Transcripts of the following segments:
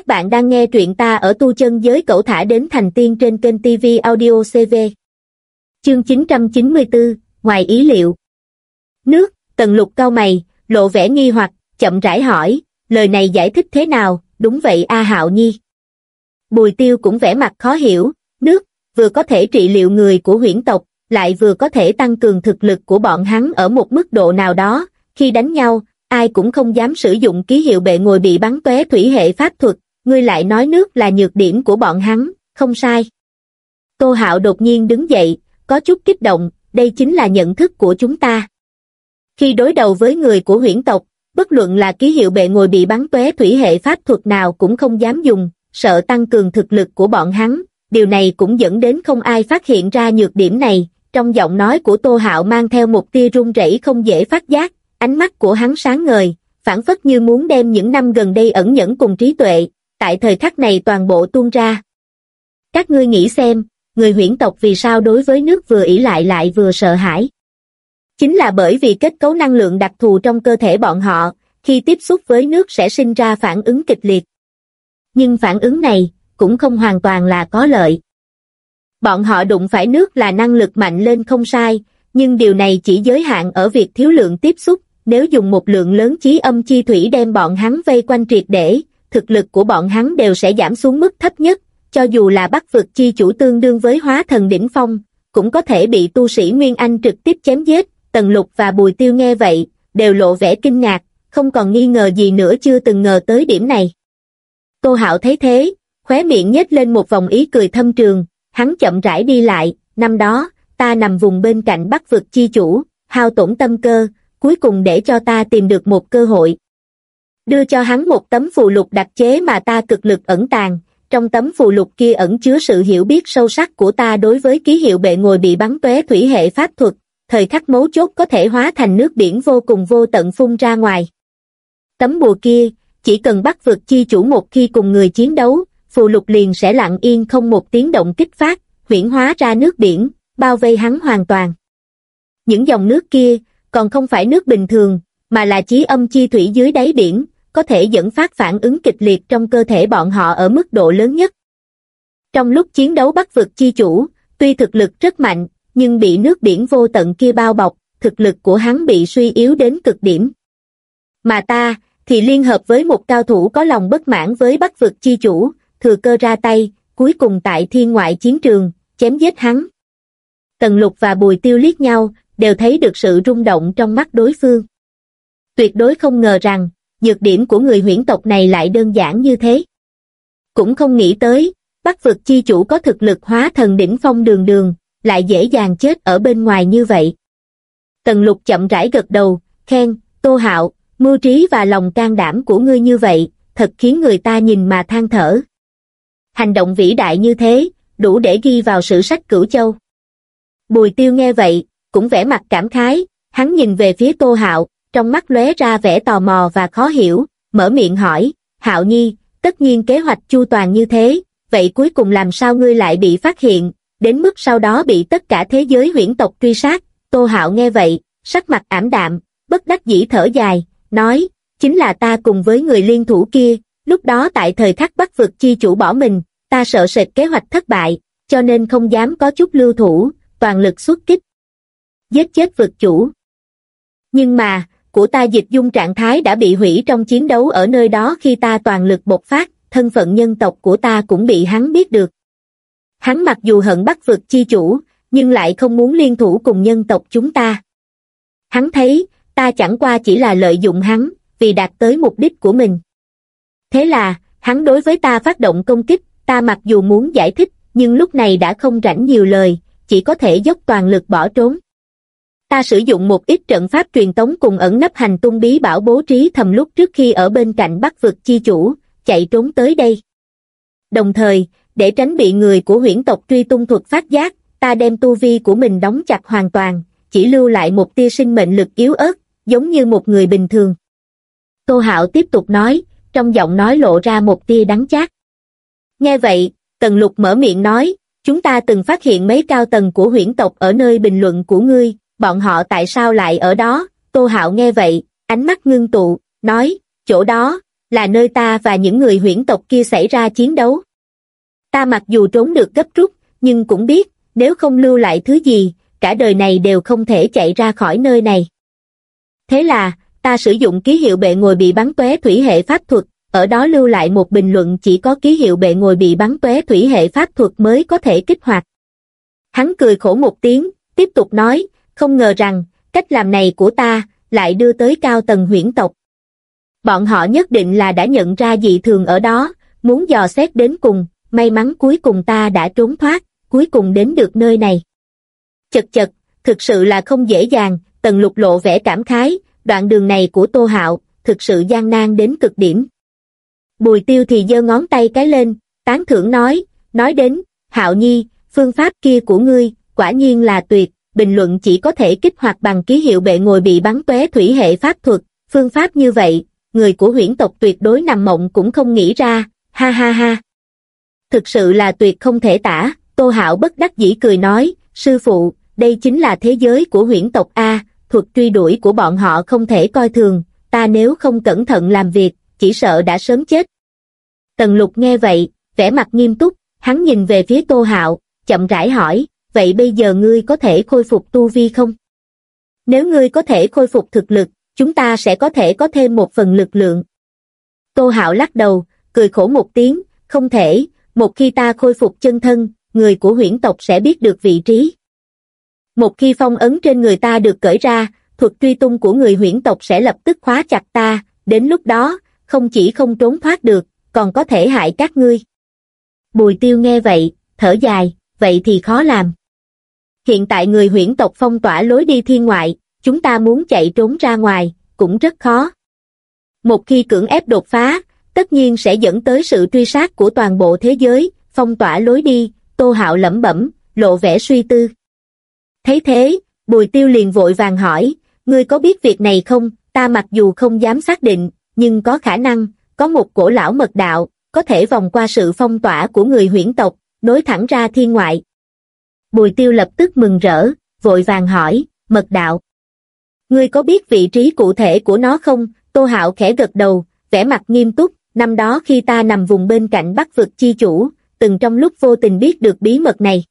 Các bạn đang nghe truyện ta ở tu chân giới cẩu thả đến thành tiên trên kênh TV Audio CV. Chương 994, ngoài ý liệu. Nước, tần lục cao mày, lộ vẻ nghi hoặc, chậm rãi hỏi, lời này giải thích thế nào, đúng vậy A Hạo Nhi. Bùi tiêu cũng vẻ mặt khó hiểu, nước, vừa có thể trị liệu người của huyễn tộc, lại vừa có thể tăng cường thực lực của bọn hắn ở một mức độ nào đó, khi đánh nhau, ai cũng không dám sử dụng ký hiệu bệ ngồi bị bắn tóe thủy hệ pháp thuật, ngươi lại nói nước là nhược điểm của bọn hắn, không sai. Tô Hạo đột nhiên đứng dậy, có chút kích động, đây chính là nhận thức của chúng ta. Khi đối đầu với người của huyễn tộc, bất luận là ký hiệu bệ ngồi bị bắn tóe thủy hệ pháp thuật nào cũng không dám dùng, sợ tăng cường thực lực của bọn hắn, điều này cũng dẫn đến không ai phát hiện ra nhược điểm này, trong giọng nói của Tô Hạo mang theo một tia run rẩy không dễ phát giác, ánh mắt của hắn sáng ngời, phản phất như muốn đem những năm gần đây ẩn nhẫn cùng trí tuệ, tại thời khắc này toàn bộ tuôn ra. Các ngươi nghĩ xem, người huyễn tộc vì sao đối với nước vừa ỷ lại lại vừa sợ hãi. Chính là bởi vì kết cấu năng lượng đặc thù trong cơ thể bọn họ, khi tiếp xúc với nước sẽ sinh ra phản ứng kịch liệt. Nhưng phản ứng này, cũng không hoàn toàn là có lợi. Bọn họ đụng phải nước là năng lực mạnh lên không sai, nhưng điều này chỉ giới hạn ở việc thiếu lượng tiếp xúc, nếu dùng một lượng lớn chí âm chi thủy đem bọn hắn vây quanh triệt để, thực lực của bọn hắn đều sẽ giảm xuống mức thấp nhất, cho dù là bắt vực chi chủ tương đương với hóa thần đỉnh phong, cũng có thể bị tu sĩ Nguyên Anh trực tiếp chém giết, Tần Lục và Bùi Tiêu nghe vậy, đều lộ vẻ kinh ngạc, không còn nghi ngờ gì nữa chưa từng ngờ tới điểm này. Tô Hạo thấy thế, khóe miệng nhếch lên một vòng ý cười thâm trường, hắn chậm rãi đi lại, năm đó, ta nằm vùng bên cạnh bắc vực chi chủ, hao tổn tâm cơ, cuối cùng để cho ta tìm được một cơ hội. Đưa cho hắn một tấm phù lục đặc chế mà ta cực lực ẩn tàng, trong tấm phù lục kia ẩn chứa sự hiểu biết sâu sắc của ta đối với ký hiệu bệ ngồi bị bắn tóe thủy hệ pháp thuật, thời khắc mấu chốt có thể hóa thành nước biển vô cùng vô tận phun ra ngoài. Tấm bùa kia, chỉ cần bắt vượt chi chủ một khi cùng người chiến đấu, phù lục liền sẽ lặng yên không một tiếng động kích phát, huyển hóa ra nước biển, bao vây hắn hoàn toàn. Những dòng nước kia, còn không phải nước bình thường, mà là chí âm chi thủy dưới đáy biển, có thể dẫn phát phản ứng kịch liệt trong cơ thể bọn họ ở mức độ lớn nhất. Trong lúc chiến đấu bắt vực chi chủ, tuy thực lực rất mạnh, nhưng bị nước biển vô tận kia bao bọc, thực lực của hắn bị suy yếu đến cực điểm. Mà ta, thì liên hợp với một cao thủ có lòng bất mãn với bắt vực chi chủ, thừa cơ ra tay, cuối cùng tại thiên ngoại chiến trường, chém giết hắn. Tần lục và bùi tiêu liếc nhau, đều thấy được sự rung động trong mắt đối phương. Tuyệt đối không ngờ rằng, nhược điểm của người huyễn tộc này lại đơn giản như thế. Cũng không nghĩ tới, bắc vực chi chủ có thực lực hóa thần đỉnh phong đường đường, lại dễ dàng chết ở bên ngoài như vậy. Tần lục chậm rãi gật đầu, khen, tô hạo, mưu trí và lòng can đảm của ngươi như vậy, thật khiến người ta nhìn mà than thở. Hành động vĩ đại như thế, đủ để ghi vào sử sách cửu châu. Bùi tiêu nghe vậy, cũng vẻ mặt cảm khái, hắn nhìn về phía Tô Hạo, trong mắt lóe ra vẻ tò mò và khó hiểu, mở miệng hỏi, Hạo Nhi, tất nhiên kế hoạch chu toàn như thế, vậy cuối cùng làm sao ngươi lại bị phát hiện, đến mức sau đó bị tất cả thế giới huyễn tộc truy sát, Tô Hạo nghe vậy, sắc mặt ảm đạm, bất đắc dĩ thở dài, nói, chính là ta cùng với người liên thủ kia, lúc đó tại thời khắc bắt vực chi chủ bỏ mình, ta sợ sệt kế hoạch thất bại, cho nên không dám có chút lưu thủ, toàn lực xuất kích, giết chết vực chủ. Nhưng mà, của ta dịch dung trạng thái đã bị hủy trong chiến đấu ở nơi đó khi ta toàn lực bộc phát, thân phận nhân tộc của ta cũng bị hắn biết được. Hắn mặc dù hận bắt vực chi chủ, nhưng lại không muốn liên thủ cùng nhân tộc chúng ta. Hắn thấy, ta chẳng qua chỉ là lợi dụng hắn, vì đạt tới mục đích của mình. Thế là, hắn đối với ta phát động công kích, ta mặc dù muốn giải thích, nhưng lúc này đã không rảnh nhiều lời, chỉ có thể dốc toàn lực bỏ trốn ta sử dụng một ít trận pháp truyền tống cùng ẩn nấp hành tung bí bảo bố trí thầm lúc trước khi ở bên cạnh bắc vực chi chủ, chạy trốn tới đây. Đồng thời, để tránh bị người của huyễn tộc truy tung thuật phát giác, ta đem tu vi của mình đóng chặt hoàn toàn, chỉ lưu lại một tia sinh mệnh lực yếu ớt, giống như một người bình thường. Tô Hạo tiếp tục nói, trong giọng nói lộ ra một tia đắng chát. Nghe vậy, Tần Lục mở miệng nói, chúng ta từng phát hiện mấy cao tầng của huyễn tộc ở nơi bình luận của ngươi, bọn họ tại sao lại ở đó, Tô Hạo nghe vậy, ánh mắt ngưng tụ, nói, chỗ đó, là nơi ta và những người huyễn tộc kia xảy ra chiến đấu. Ta mặc dù trốn được gấp rút, nhưng cũng biết, nếu không lưu lại thứ gì, cả đời này đều không thể chạy ra khỏi nơi này. Thế là, ta sử dụng ký hiệu bệ ngồi bị bắn tóe thủy hệ pháp thuật, ở đó lưu lại một bình luận chỉ có ký hiệu bệ ngồi bị bắn tóe thủy hệ pháp thuật mới có thể kích hoạt. Hắn cười khổ một tiếng, tiếp tục nói, không ngờ rằng, cách làm này của ta, lại đưa tới cao tầng huyễn tộc. Bọn họ nhất định là đã nhận ra dị thường ở đó, muốn dò xét đến cùng, may mắn cuối cùng ta đã trốn thoát, cuối cùng đến được nơi này. Chật chật, thực sự là không dễ dàng, tần lục lộ vẻ cảm khái, đoạn đường này của Tô Hạo, thực sự gian nan đến cực điểm. Bùi tiêu thì giơ ngón tay cái lên, tán thưởng nói, nói đến, Hạo Nhi, phương pháp kia của ngươi, quả nhiên là tuyệt, bình luận chỉ có thể kích hoạt bằng ký hiệu bệ ngồi bị bắn tóe thủy hệ pháp thuật, phương pháp như vậy, người của huyễn tộc tuyệt đối nằm mộng cũng không nghĩ ra, ha ha ha. Thực sự là tuyệt không thể tả, Tô Hạo bất đắc dĩ cười nói, sư phụ, đây chính là thế giới của huyễn tộc A, thuật truy đuổi của bọn họ không thể coi thường, ta nếu không cẩn thận làm việc, chỉ sợ đã sớm chết. Tần lục nghe vậy, vẻ mặt nghiêm túc, hắn nhìn về phía Tô Hạo, chậm rãi hỏi, vậy bây giờ ngươi có thể khôi phục tu vi không? Nếu ngươi có thể khôi phục thực lực, chúng ta sẽ có thể có thêm một phần lực lượng. Tô Hạo lắc đầu, cười khổ một tiếng, không thể, một khi ta khôi phục chân thân, người của huyễn tộc sẽ biết được vị trí. Một khi phong ấn trên người ta được cởi ra, thuật truy tung của người huyễn tộc sẽ lập tức khóa chặt ta, đến lúc đó, không chỉ không trốn thoát được, còn có thể hại các ngươi. Bùi tiêu nghe vậy, thở dài, vậy thì khó làm. Hiện tại người huyễn tộc phong tỏa lối đi thiên ngoại, chúng ta muốn chạy trốn ra ngoài, cũng rất khó. Một khi cưỡng ép đột phá, tất nhiên sẽ dẫn tới sự truy sát của toàn bộ thế giới, phong tỏa lối đi, tô hạo lẩm bẩm, lộ vẻ suy tư. Thấy thế, bùi tiêu liền vội vàng hỏi, ngươi có biết việc này không, ta mặc dù không dám xác định, nhưng có khả năng, có một cổ lão mật đạo, có thể vòng qua sự phong tỏa của người huyễn tộc, nối thẳng ra thiên ngoại. Bùi tiêu lập tức mừng rỡ, vội vàng hỏi, mật đạo. Ngươi có biết vị trí cụ thể của nó không? Tô Hạo khẽ gật đầu, vẻ mặt nghiêm túc, năm đó khi ta nằm vùng bên cạnh bắc vực chi chủ, từng trong lúc vô tình biết được bí mật này.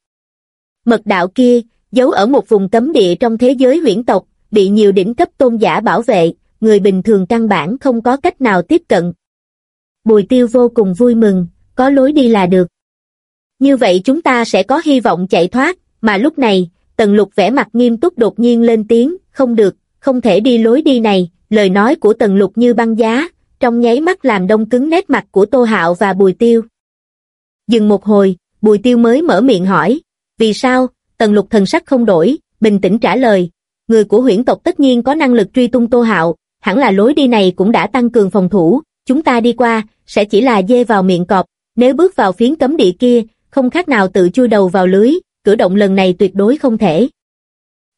Mật đạo kia, giấu ở một vùng cấm địa trong thế giới huyễn tộc, bị nhiều đỉnh cấp tôn giả bảo vệ, người bình thường căn bản không có cách nào tiếp cận. Bùi tiêu vô cùng vui mừng, có lối đi là được. Như vậy chúng ta sẽ có hy vọng chạy thoát, mà lúc này, tần lục vẻ mặt nghiêm túc đột nhiên lên tiếng, không được, không thể đi lối đi này, lời nói của tần lục như băng giá, trong nháy mắt làm đông cứng nét mặt của Tô Hạo và Bùi Tiêu. Dừng một hồi, Bùi Tiêu mới mở miệng hỏi, vì sao, tần lục thần sắc không đổi, bình tĩnh trả lời, người của huyễn tộc tất nhiên có năng lực truy tung Tô Hạo, hẳn là lối đi này cũng đã tăng cường phòng thủ, chúng ta đi qua, sẽ chỉ là dê vào miệng cọp, nếu bước vào phiến cấm địa kia, không khác nào tự chui đầu vào lưới, cử động lần này tuyệt đối không thể.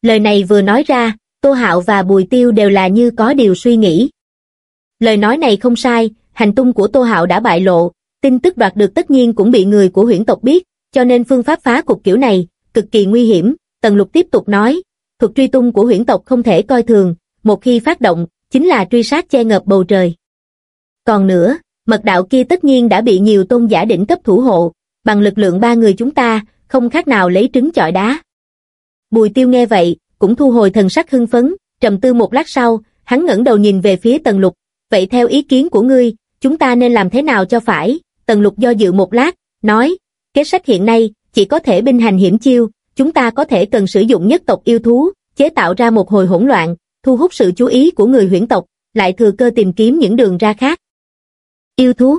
Lời này vừa nói ra, Tô Hạo và Bùi Tiêu đều là như có điều suy nghĩ. Lời nói này không sai, hành tung của Tô Hạo đã bại lộ, tin tức đoạt được tất nhiên cũng bị người của huyễn tộc biết, cho nên phương pháp phá cục kiểu này, cực kỳ nguy hiểm, Tần Lục tiếp tục nói, thuật truy tung của huyễn tộc không thể coi thường, một khi phát động, chính là truy sát che ngập bầu trời. Còn nữa, mật đạo kia tất nhiên đã bị nhiều tôn giả đỉnh cấp thủ hộ, bằng lực lượng ba người chúng ta, không khác nào lấy trứng chọi đá. Bùi tiêu nghe vậy, cũng thu hồi thần sắc hưng phấn, trầm tư một lát sau, hắn ngẩng đầu nhìn về phía tần lục, vậy theo ý kiến của ngươi, chúng ta nên làm thế nào cho phải, tần lục do dự một lát, nói, kế sách hiện nay, chỉ có thể binh hành hiểm chiêu, chúng ta có thể cần sử dụng nhất tộc yêu thú, chế tạo ra một hồi hỗn loạn, thu hút sự chú ý của người huyễn tộc, lại thừa cơ tìm kiếm những đường ra khác. Yêu thú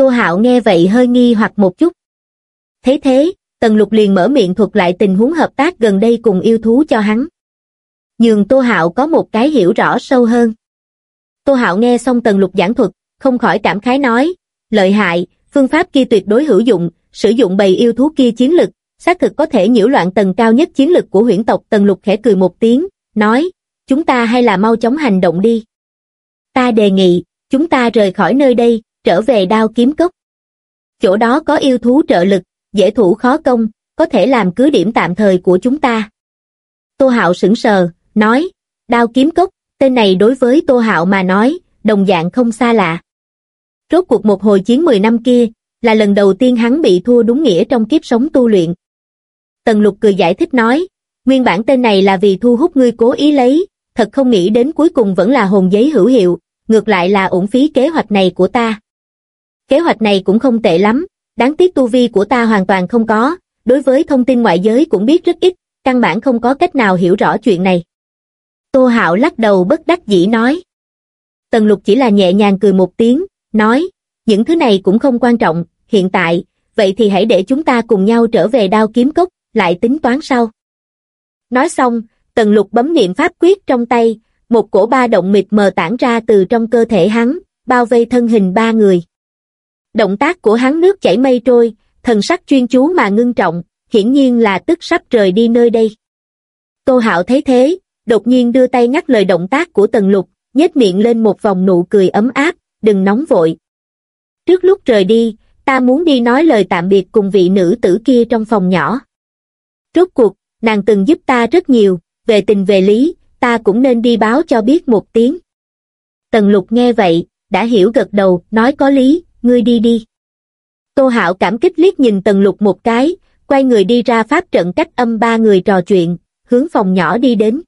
Tô Hạo nghe vậy hơi nghi hoặc một chút. Thấy thế, Tần Lục liền mở miệng thuật lại tình huống hợp tác gần đây cùng yêu thú cho hắn. Nhưng Tô Hạo có một cái hiểu rõ sâu hơn. Tô Hạo nghe xong Tần Lục giảng thuật, không khỏi cảm khái nói, lợi hại, phương pháp kia tuyệt đối hữu dụng, sử dụng bầy yêu thú kia chiến lực, xác thực có thể nhiễu loạn tầng cao nhất chiến lực của huyễn tộc Tần Lục khẽ cười một tiếng, nói, chúng ta hay là mau chóng hành động đi. Ta đề nghị, chúng ta rời khỏi nơi đây, trở về đao kiếm cốc. Chỗ đó có yêu thú trợ lực, dễ thủ khó công, có thể làm cứ điểm tạm thời của chúng ta. Tô Hạo sững sờ, nói, đao kiếm cốc, tên này đối với Tô Hạo mà nói, đồng dạng không xa lạ. Rốt cuộc một hồi chiến 10 năm kia, là lần đầu tiên hắn bị thua đúng nghĩa trong kiếp sống tu luyện. Tần lục cười giải thích nói, nguyên bản tên này là vì thu hút ngươi cố ý lấy, thật không nghĩ đến cuối cùng vẫn là hồn giấy hữu hiệu, ngược lại là ổn phí kế hoạch này của ta. Kế hoạch này cũng không tệ lắm, đáng tiếc tu vi của ta hoàn toàn không có, đối với thông tin ngoại giới cũng biết rất ít, căn bản không có cách nào hiểu rõ chuyện này. Tô Hạo lắc đầu bất đắc dĩ nói. Tần lục chỉ là nhẹ nhàng cười một tiếng, nói, những thứ này cũng không quan trọng, hiện tại, vậy thì hãy để chúng ta cùng nhau trở về đao kiếm cốc, lại tính toán sau. Nói xong, tần lục bấm niệm pháp quyết trong tay, một cổ ba động mịt mờ tản ra từ trong cơ thể hắn, bao vây thân hình ba người. Động tác của hắn nước chảy mây trôi, thần sắc chuyên chú mà ngưng trọng, hiển nhiên là tức sắp rời đi nơi đây. Tô Hạo thấy thế, đột nhiên đưa tay ngắt lời động tác của Tần Lục, nhếch miệng lên một vòng nụ cười ấm áp, đừng nóng vội. Trước lúc rời đi, ta muốn đi nói lời tạm biệt cùng vị nữ tử kia trong phòng nhỏ. Rốt cuộc, nàng từng giúp ta rất nhiều, về tình về lý, ta cũng nên đi báo cho biết một tiếng. Tần lục nghe vậy, đã hiểu gật đầu, nói có lý, ngươi đi đi. Tô Hạo cảm kích liếc nhìn Tần Lục một cái, quay người đi ra pháp trận cách âm ba người trò chuyện, hướng phòng nhỏ đi đến.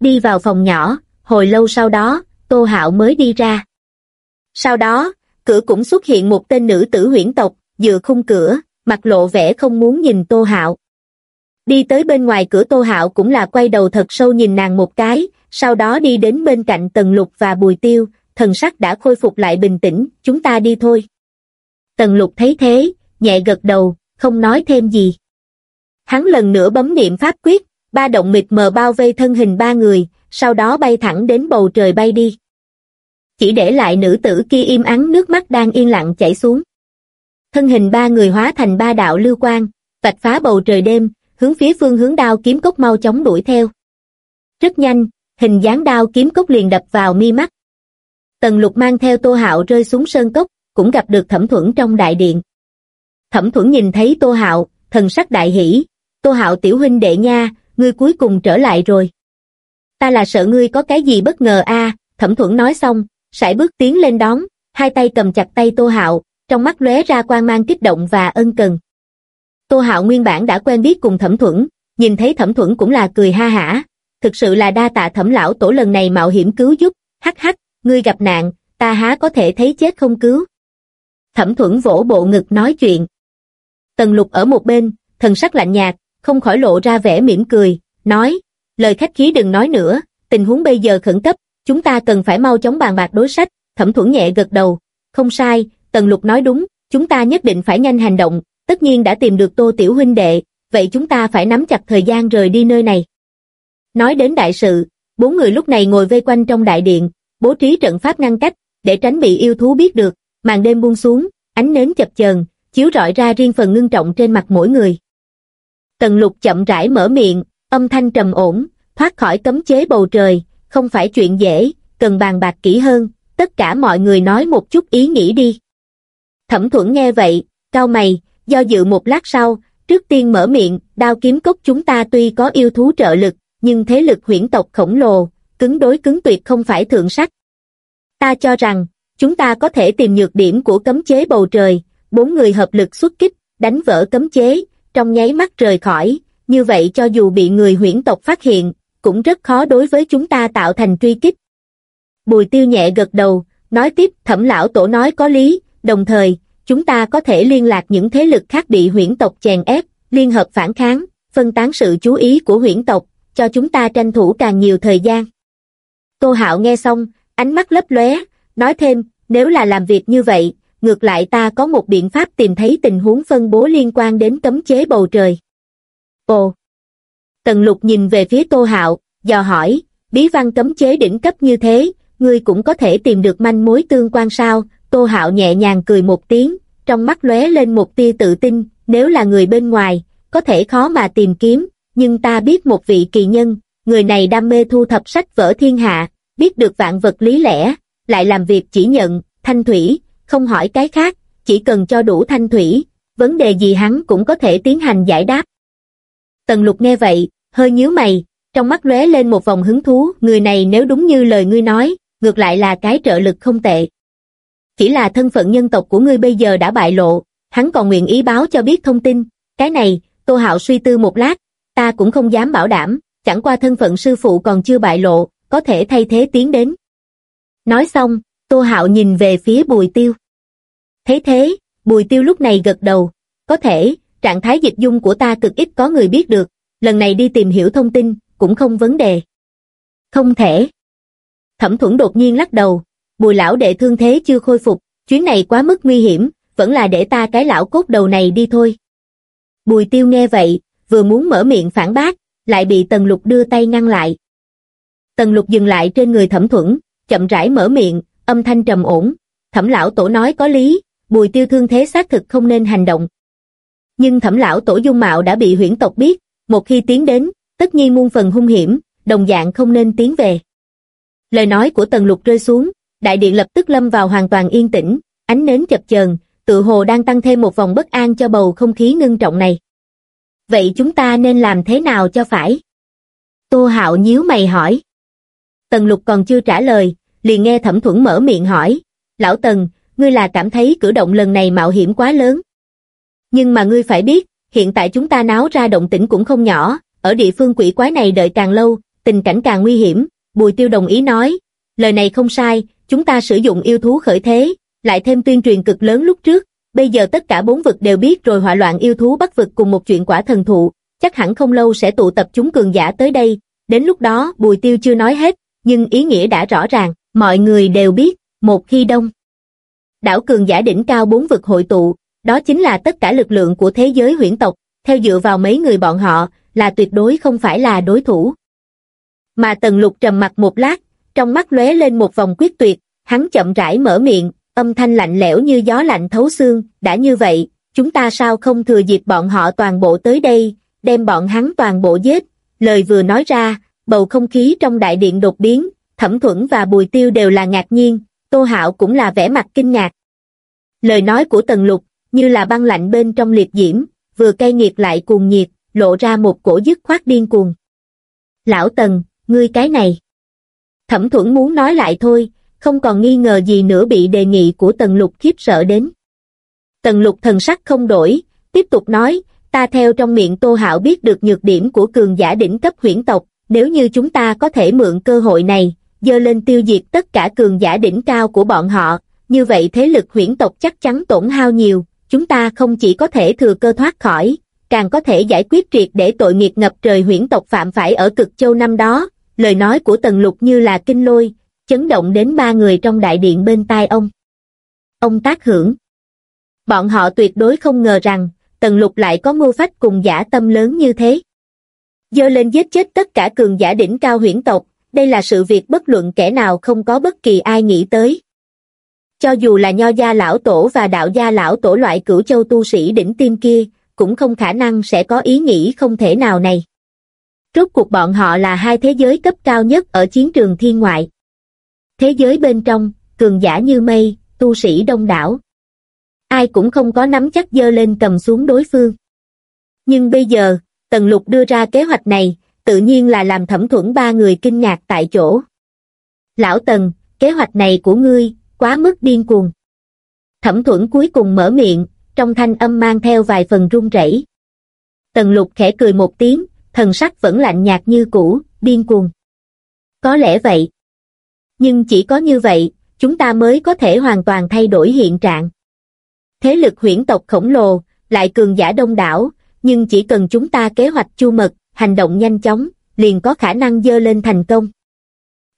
Đi vào phòng nhỏ, hồi lâu sau đó, Tô Hạo mới đi ra. Sau đó, cửa cũng xuất hiện một tên nữ tử huyễn tộc, dựa khung cửa, mặt lộ vẻ không muốn nhìn Tô Hạo. Đi tới bên ngoài cửa Tô Hạo cũng là quay đầu thật sâu nhìn nàng một cái, sau đó đi đến bên cạnh Tần Lục và Bùi Tiêu, thần sắc đã khôi phục lại bình tĩnh, chúng ta đi thôi. Tần Lục thấy thế, nhẹ gật đầu, không nói thêm gì. Hắn lần nữa bấm niệm pháp quyết, ba động mịt mờ bao vây thân hình ba người, sau đó bay thẳng đến bầu trời bay đi. Chỉ để lại nữ tử kia im ắng nước mắt đang yên lặng chảy xuống. Thân hình ba người hóa thành ba đạo lưu quang, vạch phá bầu trời đêm, hướng phía phương hướng đao kiếm cốc mau chóng đuổi theo. Rất nhanh, hình dáng đao kiếm cốc liền đập vào mi mắt. Tần lục mang theo tô hạo rơi xuống sơn cốc, cũng gặp được thẩm thuẫn trong đại điện. Thẩm thuẫn nhìn thấy tô hạo, thần sắc đại hỉ. tô hạo tiểu huynh đệ nha, ngươi cuối cùng trở lại rồi. Ta là sợ ngươi có cái gì bất ngờ a thẩm thuẫn nói xong, sải bước tiến lên đón, hai tay cầm chặt tay tô hạo, trong mắt lóe ra quan mang kích động và ân cần. Tô Hạo nguyên bản đã quen biết cùng Thẩm Thuẫn, nhìn thấy Thẩm Thuẫn cũng là cười ha hả, thực sự là đa tạ Thẩm lão tổ lần này mạo hiểm cứu giúp, hắc hắc, ngươi gặp nạn, ta há có thể thấy chết không cứu. Thẩm Thuẫn vỗ bộ ngực nói chuyện. Tần Lục ở một bên, thần sắc lạnh nhạt, không khỏi lộ ra vẻ mỉm cười, nói, lời khách khí đừng nói nữa, tình huống bây giờ khẩn cấp, chúng ta cần phải mau chóng bàn bạc đối sách, Thẩm Thuẫn nhẹ gật đầu, không sai, Tần Lục nói đúng, chúng ta nhất định phải nhanh hành động, tất nhiên đã tìm được tô tiểu huynh đệ, vậy chúng ta phải nắm chặt thời gian rời đi nơi này. Nói đến đại sự, bốn người lúc này ngồi vây quanh trong đại điện, bố trí trận pháp ngăn cách, để tránh bị yêu thú biết được, màn đêm buông xuống, ánh nến chập chờn, chiếu rọi ra riêng phần ngưng trọng trên mặt mỗi người. Tần lục chậm rãi mở miệng, âm thanh trầm ổn, thoát khỏi cấm chế bầu trời, không phải chuyện dễ, cần bàn bạc kỹ hơn, tất cả mọi người nói một chút ý nghĩ đi. Thẩm thuẫn nghe vậy, cao mày, do dự một lát sau, trước tiên mở miệng, đao kiếm cốc chúng ta tuy có yêu thú trợ lực, nhưng thế lực huyễn tộc khổng lồ, cứng đối cứng tuyệt không phải thượng sách. Ta cho rằng, chúng ta có thể tìm nhược điểm của cấm chế bầu trời, bốn người hợp lực xuất kích, đánh vỡ cấm chế, trong nháy mắt rời khỏi, như vậy cho dù bị người huyễn tộc phát hiện, cũng rất khó đối với chúng ta tạo thành truy kích. Bùi tiêu nhẹ gật đầu, nói tiếp thẩm lão tổ nói có lý, đồng thời, chúng ta có thể liên lạc những thế lực khác bị huyễn tộc chèn ép, liên hợp phản kháng, phân tán sự chú ý của huyễn tộc, cho chúng ta tranh thủ càng nhiều thời gian. Tô Hạo nghe xong, ánh mắt lấp lóe, nói thêm, nếu là làm việc như vậy, ngược lại ta có một biện pháp tìm thấy tình huống phân bố liên quan đến cấm chế bầu trời. Ồ! Tần lục nhìn về phía Tô Hạo, dò hỏi, bí văn cấm chế đỉnh cấp như thế, ngươi cũng có thể tìm được manh mối tương quan sao, Tô Hạo nhẹ nhàng cười một tiếng, trong mắt lóe lên một tia tự tin, nếu là người bên ngoài, có thể khó mà tìm kiếm, nhưng ta biết một vị kỳ nhân, người này đam mê thu thập sách vở thiên hạ, biết được vạn vật lý lẽ, lại làm việc chỉ nhận, thanh thủy, không hỏi cái khác, chỉ cần cho đủ thanh thủy, vấn đề gì hắn cũng có thể tiến hành giải đáp. Tần lục nghe vậy, hơi nhíu mày, trong mắt lóe lên một vòng hứng thú, người này nếu đúng như lời ngươi nói, ngược lại là cái trợ lực không tệ. Chỉ là thân phận nhân tộc của ngươi bây giờ đã bại lộ, hắn còn nguyện ý báo cho biết thông tin. Cái này, Tô Hạo suy tư một lát, ta cũng không dám bảo đảm, chẳng qua thân phận sư phụ còn chưa bại lộ, có thể thay thế tiến đến. Nói xong, Tô Hạo nhìn về phía Bùi Tiêu. Thế thế, Bùi Tiêu lúc này gật đầu, có thể, trạng thái dịch dung của ta cực ít có người biết được, lần này đi tìm hiểu thông tin, cũng không vấn đề. Không thể. Thẩm thuẫn đột nhiên lắc đầu, bùi lão đệ thương thế chưa khôi phục, chuyến này quá mức nguy hiểm, vẫn là để ta cái lão cốt đầu này đi thôi. Bùi tiêu nghe vậy, vừa muốn mở miệng phản bác, lại bị tần lục đưa tay ngăn lại. Tần lục dừng lại trên người thẩm thuẫn, chậm rãi mở miệng, âm thanh trầm ổn, thẩm lão tổ nói có lý, bùi tiêu thương thế xác thực không nên hành động. Nhưng thẩm lão tổ dung mạo đã bị huyễn tộc biết, một khi tiến đến, tất nhiên muôn phần hung hiểm, đồng dạng không nên tiến về. Lời nói của tần lục rơi xuống, đại điện lập tức lâm vào hoàn toàn yên tĩnh, ánh nến chập chờn, tự hồ đang tăng thêm một vòng bất an cho bầu không khí ngưng trọng này. Vậy chúng ta nên làm thế nào cho phải? Tô Hạo nhíu mày hỏi. Tần lục còn chưa trả lời, liền nghe thẩm thuẫn mở miệng hỏi. Lão Tần, ngươi là cảm thấy cử động lần này mạo hiểm quá lớn. Nhưng mà ngươi phải biết, hiện tại chúng ta náo ra động tĩnh cũng không nhỏ, ở địa phương quỷ quái này đợi càng lâu, tình cảnh càng nguy hiểm, Bùi Tiêu đồng ý nói, lời này không sai, chúng ta sử dụng yêu thú khởi thế, lại thêm tuyên truyền cực lớn lúc trước, bây giờ tất cả bốn vực đều biết rồi hỏa loạn yêu thú bắt vực cùng một chuyện quả thần thụ, chắc hẳn không lâu sẽ tụ tập chúng cường giả tới đây, đến lúc đó Bùi Tiêu chưa nói hết, nhưng ý nghĩa đã rõ ràng, mọi người đều biết, một khi đông. Đảo cường giả đỉnh cao bốn vực hội tụ, đó chính là tất cả lực lượng của thế giới huyễn tộc, theo dựa vào mấy người bọn họ, là tuyệt đối không phải là đối thủ. Mà Tần Lục trầm mặt một lát, trong mắt lóe lên một vòng quyết tuyệt, hắn chậm rãi mở miệng, âm thanh lạnh lẽo như gió lạnh thấu xương, đã như vậy, chúng ta sao không thừa dịp bọn họ toàn bộ tới đây, đem bọn hắn toàn bộ giết, lời vừa nói ra, bầu không khí trong đại điện đột biến, thẩm thuẫn và bùi tiêu đều là ngạc nhiên, tô hạo cũng là vẻ mặt kinh ngạc. Lời nói của Tần Lục, như là băng lạnh bên trong liệt diễm, vừa cay nghiệt lại cuồng nhiệt, lộ ra một cổ dứt khoát điên cuồng. Lão Tần, ngươi cái này. Thẩm thuẫn muốn nói lại thôi, không còn nghi ngờ gì nữa bị đề nghị của Tần Lục khiếp sợ đến. Tần Lục thần sắc không đổi, tiếp tục nói, ta theo trong miệng Tô Hạo biết được nhược điểm của cường giả đỉnh cấp huyễn tộc, nếu như chúng ta có thể mượn cơ hội này, dơ lên tiêu diệt tất cả cường giả đỉnh cao của bọn họ, như vậy thế lực huyễn tộc chắc chắn tổn hao nhiều, chúng ta không chỉ có thể thừa cơ thoát khỏi, càng có thể giải quyết triệt để tội nghiệt ngập trời huyễn tộc phạm phải ở cực châu năm đó, lời nói của Tần Lục như là kinh lôi, chấn động đến ba người trong đại điện bên tai ông. Ông tác hưởng. Bọn họ tuyệt đối không ngờ rằng, Tần Lục lại có mưu phách cùng giả tâm lớn như thế. Dơ lên giết chết tất cả cường giả đỉnh cao huyễn tộc, đây là sự việc bất luận kẻ nào không có bất kỳ ai nghĩ tới. Cho dù là nho gia lão tổ và đạo gia lão tổ loại cửu châu tu sĩ đỉnh tim kia, cũng không khả năng sẽ có ý nghĩ không thể nào này. Rốt cuộc bọn họ là hai thế giới cấp cao nhất ở chiến trường thiên ngoại. Thế giới bên trong, cường giả như mây, tu sĩ đông đảo. Ai cũng không có nắm chắc dơ lên cầm xuống đối phương. Nhưng bây giờ, Tần Lục đưa ra kế hoạch này, tự nhiên là làm thẩm thuẫn ba người kinh ngạc tại chỗ. Lão Tần, kế hoạch này của ngươi, quá mức điên cuồng. Thẩm thuẫn cuối cùng mở miệng, trong thanh âm mang theo vài phần run rẩy. Tần lục khẽ cười một tiếng, thần sắc vẫn lạnh nhạt như cũ, điên cuồng. Có lẽ vậy. Nhưng chỉ có như vậy, chúng ta mới có thể hoàn toàn thay đổi hiện trạng. Thế lực huyễn tộc khổng lồ, lại cường giả đông đảo, nhưng chỉ cần chúng ta kế hoạch chu mật, hành động nhanh chóng, liền có khả năng dơ lên thành công.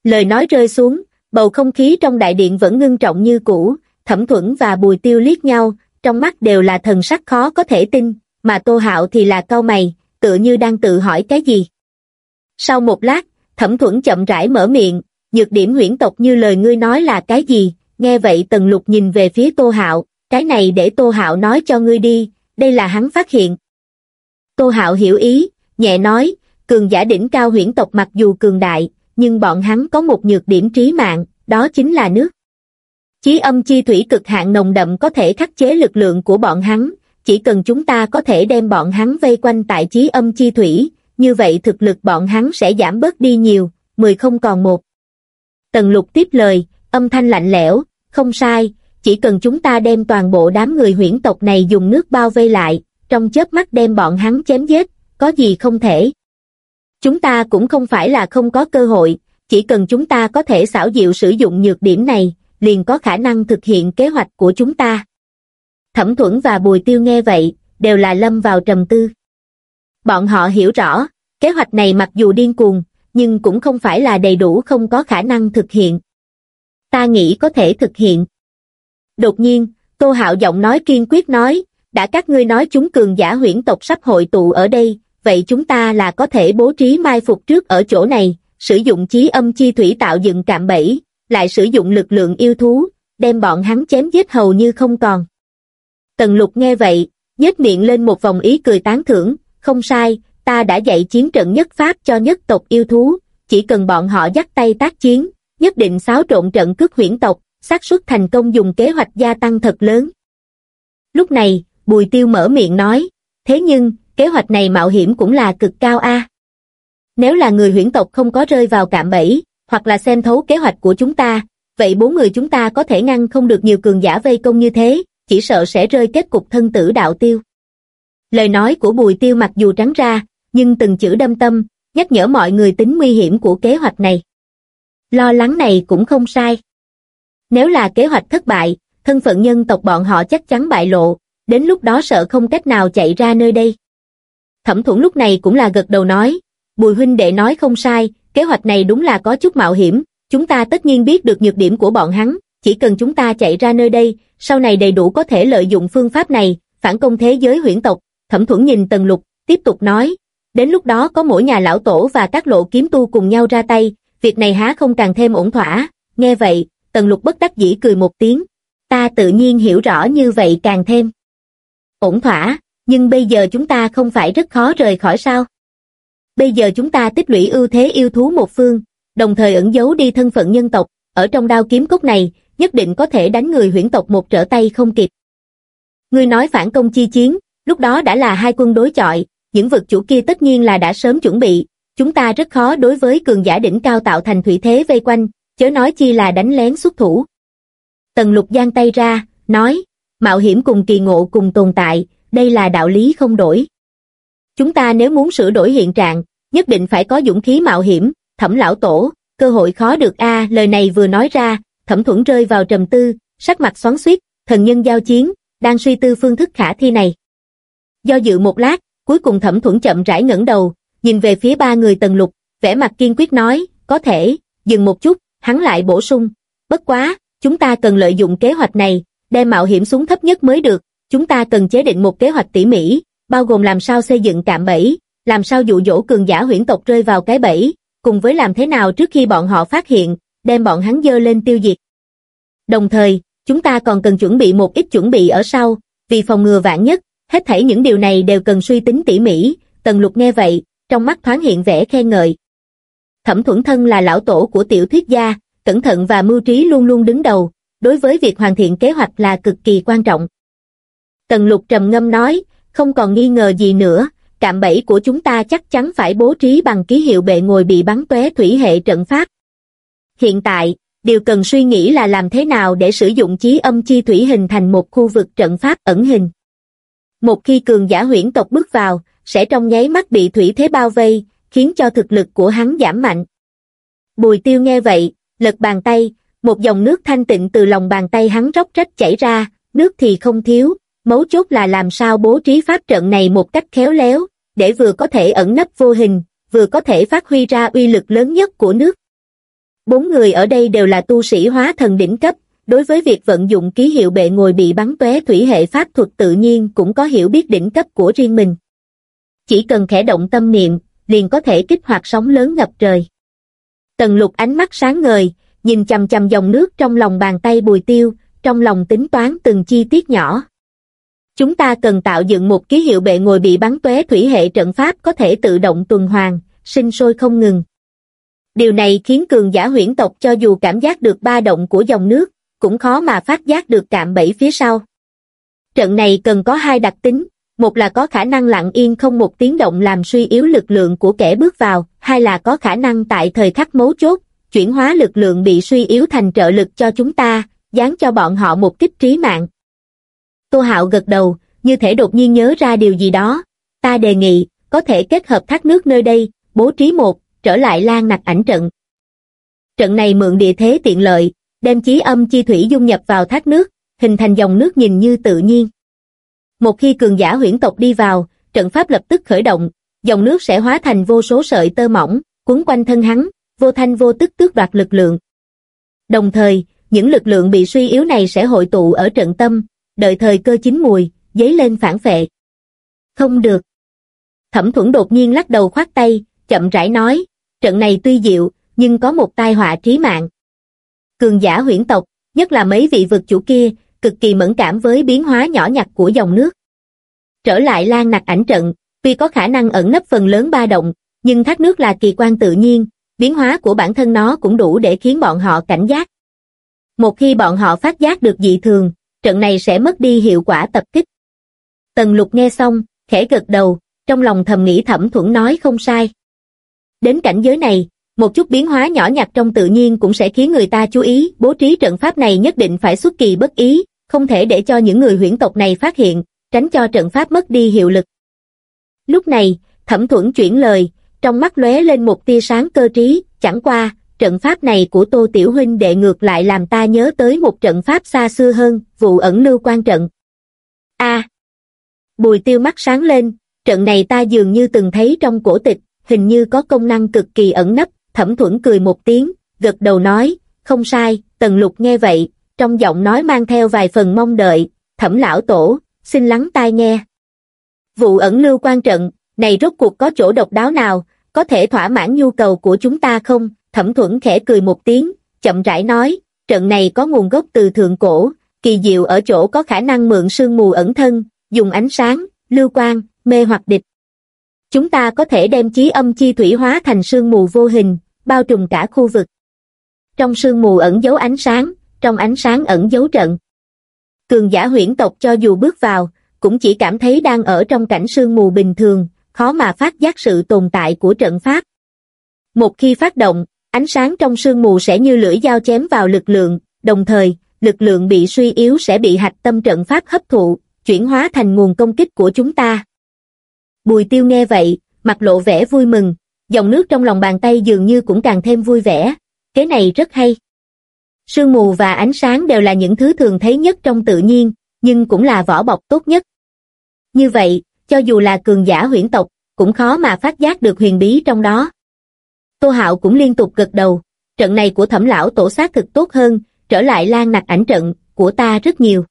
Lời nói rơi xuống, bầu không khí trong đại điện vẫn ngưng trọng như cũ, thẩm thuẫn và bùi tiêu liếc nhau, trong mắt đều là thần sắc khó có thể tin, mà tô hạo thì là cau mày, tựa như đang tự hỏi cái gì. Sau một lát, thẩm thuẫn chậm rãi mở miệng, nhược điểm huyễn tộc như lời ngươi nói là cái gì, nghe vậy tần lục nhìn về phía tô hạo, cái này để tô hạo nói cho ngươi đi, đây là hắn phát hiện. Tô hạo hiểu ý, nhẹ nói, cường giả đỉnh cao huyễn tộc mặc dù cường đại, nhưng bọn hắn có một nhược điểm trí mạng, đó chính là nước. Chí âm chi thủy cực hạn nồng đậm có thể khắc chế lực lượng của bọn hắn, chỉ cần chúng ta có thể đem bọn hắn vây quanh tại chí âm chi thủy, như vậy thực lực bọn hắn sẽ giảm bớt đi nhiều, mười không còn một. Tần lục tiếp lời, âm thanh lạnh lẽo, không sai, chỉ cần chúng ta đem toàn bộ đám người huyễn tộc này dùng nước bao vây lại, trong chớp mắt đem bọn hắn chém giết, có gì không thể. Chúng ta cũng không phải là không có cơ hội, chỉ cần chúng ta có thể xảo diệu sử dụng nhược điểm này, liền có khả năng thực hiện kế hoạch của chúng ta. Thẩm Thuẫn và Bùi Tiêu nghe vậy, đều là lâm vào trầm tư. Bọn họ hiểu rõ, kế hoạch này mặc dù điên cuồng, nhưng cũng không phải là đầy đủ không có khả năng thực hiện. Ta nghĩ có thể thực hiện. Đột nhiên, Tô Hạo giọng nói kiên quyết nói, đã các ngươi nói chúng cường giả huyễn tộc sắp hội tụ ở đây, vậy chúng ta là có thể bố trí mai phục trước ở chỗ này, sử dụng chí âm chi thủy tạo dựng cạm bẫy, lại sử dụng lực lượng yêu thú, đem bọn hắn chém giết hầu như không còn. Tần lục nghe vậy, nhếch miệng lên một vòng ý cười tán thưởng, không sai, ta đã dạy chiến trận nhất pháp cho nhất tộc yêu thú, chỉ cần bọn họ dắt tay tác chiến, nhất định xáo trộn trận cướp huyễn tộc, xác suất thành công dùng kế hoạch gia tăng thật lớn. Lúc này, Bùi Tiêu mở miệng nói, thế nhưng, kế hoạch này mạo hiểm cũng là cực cao a. Nếu là người huyễn tộc không có rơi vào cạm bẫy, hoặc là xem thấu kế hoạch của chúng ta, vậy bốn người chúng ta có thể ngăn không được nhiều cường giả vây công như thế, chỉ sợ sẽ rơi kết cục thân tử đạo tiêu. Lời nói của Bùi Tiêu mặc dù trắng ra, nhưng từng chữ đâm tâm, nhắc nhở mọi người tính nguy hiểm của kế hoạch này. Lo lắng này cũng không sai. Nếu là kế hoạch thất bại, thân phận nhân tộc bọn họ chắc chắn bại lộ, đến lúc đó sợ không cách nào chạy ra nơi đây. Thẩm thuẫn lúc này cũng là gật đầu nói, Bùi huynh đệ nói không sai, kế hoạch này đúng là có chút mạo hiểm, chúng ta tất nhiên biết được nhược điểm của bọn hắn, chỉ cần chúng ta chạy ra nơi đây, sau này đầy đủ có thể lợi dụng phương pháp này, phản công thế giới huyễn tộc, thẩm thuẫn nhìn tần lục, tiếp tục nói, đến lúc đó có mỗi nhà lão tổ và các lộ kiếm tu cùng nhau ra tay, việc này há không càng thêm ổn thỏa, nghe vậy, tần lục bất đắc dĩ cười một tiếng, ta tự nhiên hiểu rõ như vậy càng thêm. Ổn thỏa, nhưng bây giờ chúng ta không phải rất khó rời khỏi sao? Bây giờ chúng ta tích lũy ưu thế yêu thú một phương, đồng thời ẩn giấu đi thân phận nhân tộc, ở trong đao kiếm cốt này, nhất định có thể đánh người huyễn tộc một trở tay không kịp. Ngươi nói phản công chi chiến, lúc đó đã là hai quân đối chọi, những vực chủ kia tất nhiên là đã sớm chuẩn bị, chúng ta rất khó đối với cường giả đỉnh cao tạo thành thủy thế vây quanh, chớ nói chi là đánh lén xuất thủ. Tần lục giang tay ra, nói, mạo hiểm cùng kỳ ngộ cùng tồn tại, đây là đạo lý không đổi. Chúng ta nếu muốn sửa đổi hiện trạng, nhất định phải có dũng khí mạo hiểm, thẩm lão tổ, cơ hội khó được a lời này vừa nói ra, thẩm thuẫn rơi vào trầm tư, sắc mặt xoắn xuýt, thần nhân giao chiến, đang suy tư phương thức khả thi này. Do dự một lát, cuối cùng thẩm thuẫn chậm rãi ngẩng đầu, nhìn về phía ba người tần lục, vẻ mặt kiên quyết nói, có thể, dừng một chút, hắn lại bổ sung, bất quá, chúng ta cần lợi dụng kế hoạch này, đem mạo hiểm xuống thấp nhất mới được, chúng ta cần chế định một kế hoạch tỉ mỉ, bao gồm làm sao xây dựng cạm bẫy, làm sao dụ dỗ cường giả huyễn tộc rơi vào cái bẫy, cùng với làm thế nào trước khi bọn họ phát hiện, đem bọn hắn dơ lên tiêu diệt. Đồng thời, chúng ta còn cần chuẩn bị một ít chuẩn bị ở sau, vì phòng ngừa vạn nhất, hết thảy những điều này đều cần suy tính tỉ mỉ, Tần Lục nghe vậy, trong mắt thoáng hiện vẻ khen ngợi. Thẩm Thuẫn Thân là lão tổ của tiểu thuyết gia, cẩn thận và mưu trí luôn luôn đứng đầu, đối với việc hoàn thiện kế hoạch là cực kỳ quan trọng. Tần Lục trầm ngâm nói, không còn nghi ngờ gì nữa, cạm bẫy của chúng ta chắc chắn phải bố trí bằng ký hiệu bệ ngồi bị bắn tóe thủy hệ trận pháp. Hiện tại, điều cần suy nghĩ là làm thế nào để sử dụng chí âm chi thủy hình thành một khu vực trận pháp ẩn hình. Một khi cường giả huyễn tộc bước vào, sẽ trong nháy mắt bị thủy thế bao vây, khiến cho thực lực của hắn giảm mạnh. Bùi tiêu nghe vậy, lật bàn tay, một dòng nước thanh tịnh từ lòng bàn tay hắn róc rách chảy ra, nước thì không thiếu, mấu chốt là làm sao bố trí pháp trận này một cách khéo léo, để vừa có thể ẩn nấp vô hình, vừa có thể phát huy ra uy lực lớn nhất của nước. Bốn người ở đây đều là tu sĩ hóa thần đỉnh cấp, đối với việc vận dụng ký hiệu bệ ngồi bị bắn tóe thủy hệ pháp thuật tự nhiên cũng có hiểu biết đỉnh cấp của riêng mình. Chỉ cần khẽ động tâm niệm, liền có thể kích hoạt sóng lớn ngập trời. Tần lục ánh mắt sáng ngời, nhìn chầm chầm dòng nước trong lòng bàn tay bùi tiêu, trong lòng tính toán từng chi tiết nhỏ. Chúng ta cần tạo dựng một ký hiệu bệ ngồi bị bắn tóe thủy hệ trận pháp có thể tự động tuần hoàn, sinh sôi không ngừng. Điều này khiến cường giả huyễn tộc cho dù cảm giác được ba động của dòng nước, cũng khó mà phát giác được cạm bẫy phía sau. Trận này cần có hai đặc tính, một là có khả năng lặng yên không một tiếng động làm suy yếu lực lượng của kẻ bước vào, hai là có khả năng tại thời khắc mấu chốt, chuyển hóa lực lượng bị suy yếu thành trợ lực cho chúng ta, dán cho bọn họ một kích trí mạng. Tô Hạo gật đầu, như thể đột nhiên nhớ ra điều gì đó. Ta đề nghị, có thể kết hợp thác nước nơi đây, bố trí một, trở lại lan nặc ảnh trận. Trận này mượn địa thế tiện lợi, đem chí âm chi thủy dung nhập vào thác nước, hình thành dòng nước nhìn như tự nhiên. Một khi cường giả huyễn tộc đi vào, trận pháp lập tức khởi động, dòng nước sẽ hóa thành vô số sợi tơ mỏng, cuốn quanh thân hắn, vô thanh vô tức tước đoạt lực lượng. Đồng thời, những lực lượng bị suy yếu này sẽ hội tụ ở trận tâm, đợi thời cơ chín mùi, dấy lên phản phệ. Không được. Thẩm thuẫn đột nhiên lắc đầu khoát tay, chậm rãi nói, trận này tuy diệu, nhưng có một tai họa trí mạng. Cường giả huyễn tộc, nhất là mấy vị vực chủ kia, cực kỳ mẫn cảm với biến hóa nhỏ nhặt của dòng nước. Trở lại lan nặc ảnh trận, tuy có khả năng ẩn nấp phần lớn ba động, nhưng thác nước là kỳ quan tự nhiên, biến hóa của bản thân nó cũng đủ để khiến bọn họ cảnh giác. Một khi bọn họ phát giác được dị thường, trận này sẽ mất đi hiệu quả tập kích. Tần lục nghe xong, khẽ gật đầu, trong lòng thầm nghĩ thẩm thuẫn nói không sai. Đến cảnh giới này, một chút biến hóa nhỏ nhặt trong tự nhiên cũng sẽ khiến người ta chú ý, bố trí trận pháp này nhất định phải xuất kỳ bất ý, không thể để cho những người huyễn tộc này phát hiện, tránh cho trận pháp mất đi hiệu lực. Lúc này, thẩm thuẫn chuyển lời, trong mắt lóe lên một tia sáng cơ trí, chẳng qua, trận pháp này của Tô Tiểu Huynh đệ ngược lại làm ta nhớ tới một trận pháp xa xưa hơn, vụ ẩn lưu quan trận. a Bùi tiêu mắt sáng lên, trận này ta dường như từng thấy trong cổ tịch, hình như có công năng cực kỳ ẩn nấp, thẩm thuẫn cười một tiếng, gật đầu nói, không sai, tần lục nghe vậy, trong giọng nói mang theo vài phần mong đợi, thẩm lão tổ, xin lắng tai nghe. Vụ ẩn lưu quan trận, này rốt cuộc có chỗ độc đáo nào, có thể thỏa mãn nhu cầu của chúng ta không? Thẩm thuẫn khẽ cười một tiếng, chậm rãi nói, trận này có nguồn gốc từ thượng cổ, kỳ diệu ở chỗ có khả năng mượn sương mù ẩn thân, dùng ánh sáng, lưu quang, mê hoặc địch. Chúng ta có thể đem chí âm chi thủy hóa thành sương mù vô hình, bao trùm cả khu vực. Trong sương mù ẩn dấu ánh sáng, trong ánh sáng ẩn dấu trận. Cường giả huyễn tộc cho dù bước vào, cũng chỉ cảm thấy đang ở trong cảnh sương mù bình thường, khó mà phát giác sự tồn tại của trận pháp. Một khi phát động, ánh sáng trong sương mù sẽ như lưỡi dao chém vào lực lượng, đồng thời, lực lượng bị suy yếu sẽ bị hạch tâm trận pháp hấp thụ, chuyển hóa thành nguồn công kích của chúng ta. Bùi tiêu nghe vậy, mặt lộ vẻ vui mừng, dòng nước trong lòng bàn tay dường như cũng càng thêm vui vẻ, cái này rất hay. Sương mù và ánh sáng đều là những thứ thường thấy nhất trong tự nhiên, nhưng cũng là vỏ bọc tốt nhất. Như vậy, cho dù là cường giả huyễn tộc, cũng khó mà phát giác được huyền bí trong đó. Tô Hạo cũng liên tục gật đầu, trận này của thẩm lão tổ sát thực tốt hơn, trở lại lan nặc ảnh trận, của ta rất nhiều.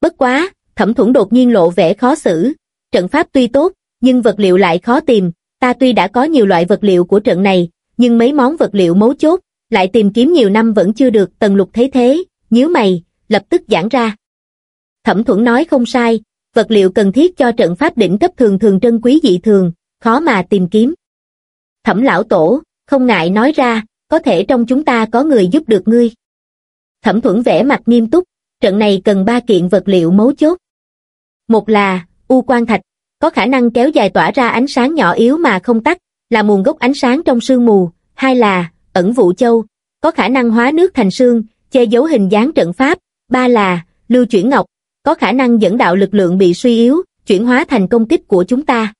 Bất quá, thẩm thủng đột nhiên lộ vẻ khó xử, trận pháp tuy tốt, nhưng vật liệu lại khó tìm, ta tuy đã có nhiều loại vật liệu của trận này, nhưng mấy món vật liệu mấu chốt, lại tìm kiếm nhiều năm vẫn chưa được tần lục thấy thế, nhíu mày, lập tức giãn ra. Thẩm thuẫn nói không sai, vật liệu cần thiết cho trận pháp đỉnh cấp thường thường trân quý dị thường, khó mà tìm kiếm. Thẩm lão tổ, không ngại nói ra, có thể trong chúng ta có người giúp được ngươi. Thẩm thuẫn vẽ mặt nghiêm túc, trận này cần ba kiện vật liệu mấu chốt. Một là, u quan thạch, có khả năng kéo dài tỏa ra ánh sáng nhỏ yếu mà không tắt, là nguồn gốc ánh sáng trong sương mù. Hai là, ẩn vụ châu, có khả năng hóa nước thành sương, che giấu hình dáng trận pháp. Ba là, lưu chuyển ngọc, có khả năng dẫn đạo lực lượng bị suy yếu, chuyển hóa thành công kích của chúng ta.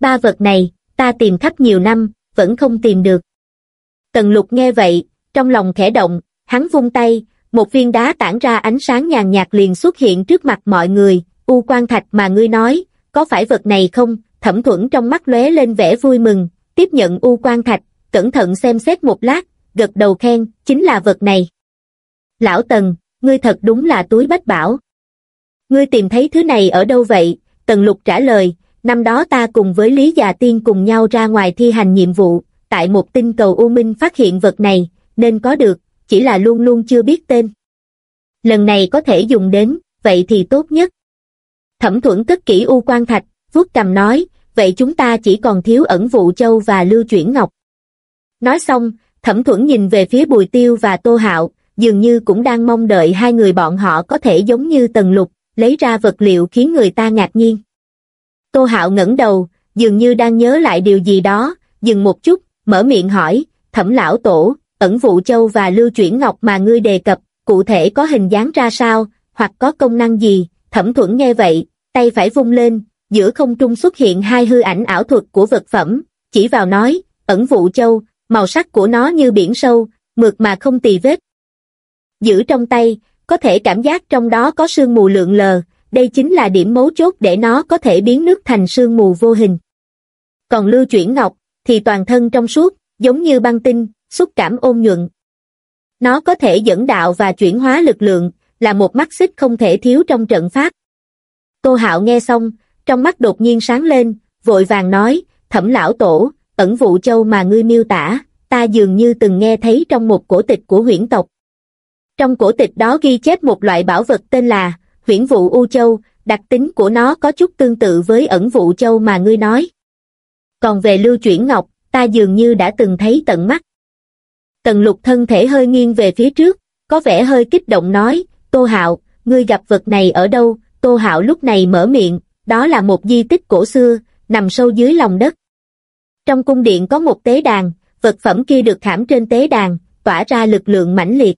Ba vật này, ta tìm khắp nhiều năm, vẫn không tìm được. Tần lục nghe vậy, trong lòng khẽ động, hắn vung tay, một viên đá tản ra ánh sáng nhàn nhạt liền xuất hiện trước mặt mọi người, u quan thạch mà ngươi nói, có phải vật này không? Thẩm thuẫn trong mắt lóe lên vẻ vui mừng, tiếp nhận u quan thạch, cẩn thận xem xét một lát, gật đầu khen, chính là vật này. Lão Tần, ngươi thật đúng là túi bách bảo. Ngươi tìm thấy thứ này ở đâu vậy? Tần lục trả lời, năm đó ta cùng với Lý Già Tiên cùng nhau ra ngoài thi hành nhiệm vụ, tại một tinh cầu U Minh phát hiện vật này, nên có được, chỉ là luôn luôn chưa biết tên. Lần này có thể dùng đến, vậy thì tốt nhất. Thẩm thuẫn cất kỹ U Quan Thạch, vuốt cầm nói, vậy chúng ta chỉ còn thiếu ẩn vụ châu và lưu chuyển ngọc. Nói xong, thẩm thuẫn nhìn về phía Bùi Tiêu và Tô Hạo, dường như cũng đang mong đợi hai người bọn họ có thể giống như Tần Lục, lấy ra vật liệu khiến người ta ngạc nhiên. Tô Hạo ngẩng đầu, dường như đang nhớ lại điều gì đó, dừng một chút, mở miệng hỏi, thẩm lão tổ, ẩn vụ châu và lưu chuyển ngọc mà ngươi đề cập, cụ thể có hình dáng ra sao, hoặc có công năng gì, thẩm thuẫn nghe vậy, tay phải vung lên, giữa không trung xuất hiện hai hư ảnh ảo thuật của vật phẩm, chỉ vào nói, ẩn vụ châu, màu sắc của nó như biển sâu, mượt mà không tì vết. Giữ trong tay, có thể cảm giác trong đó có sương mù lượng lờ, đây chính là điểm mấu chốt để nó có thể biến nước thành sương mù vô hình. Còn lưu chuyển ngọc, thì toàn thân trong suốt, giống như băng tinh, xúc cảm ôn nhuận. Nó có thể dẫn đạo và chuyển hóa lực lượng, là một mắt xích không thể thiếu trong trận pháp. Tô Hạo nghe xong, trong mắt đột nhiên sáng lên, vội vàng nói, thẩm lão tổ, ẩn vụ châu mà ngươi miêu tả, ta dường như từng nghe thấy trong một cổ tịch của huyễn tộc. Trong cổ tịch đó ghi chép một loại bảo vật tên là huyễn vụ U Châu, đặc tính của nó có chút tương tự với ẩn vụ châu mà ngươi nói. Còn về lưu chuyển ngọc, ta dường như đã từng thấy tận mắt. Tần lục thân thể hơi nghiêng về phía trước, có vẻ hơi kích động nói, Tô Hạo, ngươi gặp vật này ở đâu? Tô Hạo lúc này mở miệng, đó là một di tích cổ xưa, nằm sâu dưới lòng đất. Trong cung điện có một tế đàn, vật phẩm kia được khảm trên tế đàn, tỏa ra lực lượng mãnh liệt.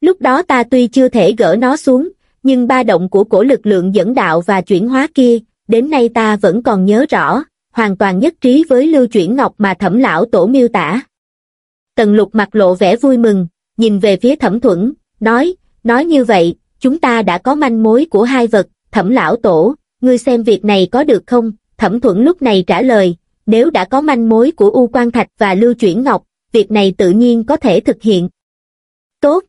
Lúc đó ta tuy chưa thể gỡ nó xuống, nhưng ba động của cổ lực lượng dẫn đạo và chuyển hóa kia, đến nay ta vẫn còn nhớ rõ, hoàn toàn nhất trí với lưu chuyển ngọc mà thẩm lão tổ miêu tả. Tần lục mặt lộ vẻ vui mừng, nhìn về phía thẩm thuẫn, nói, nói như vậy, chúng ta đã có manh mối của hai vật, thẩm lão tổ, ngươi xem việc này có được không? Thẩm thuẫn lúc này trả lời, nếu đã có manh mối của U Quan Thạch và Lưu Chuyển Ngọc, việc này tự nhiên có thể thực hiện. Tốt.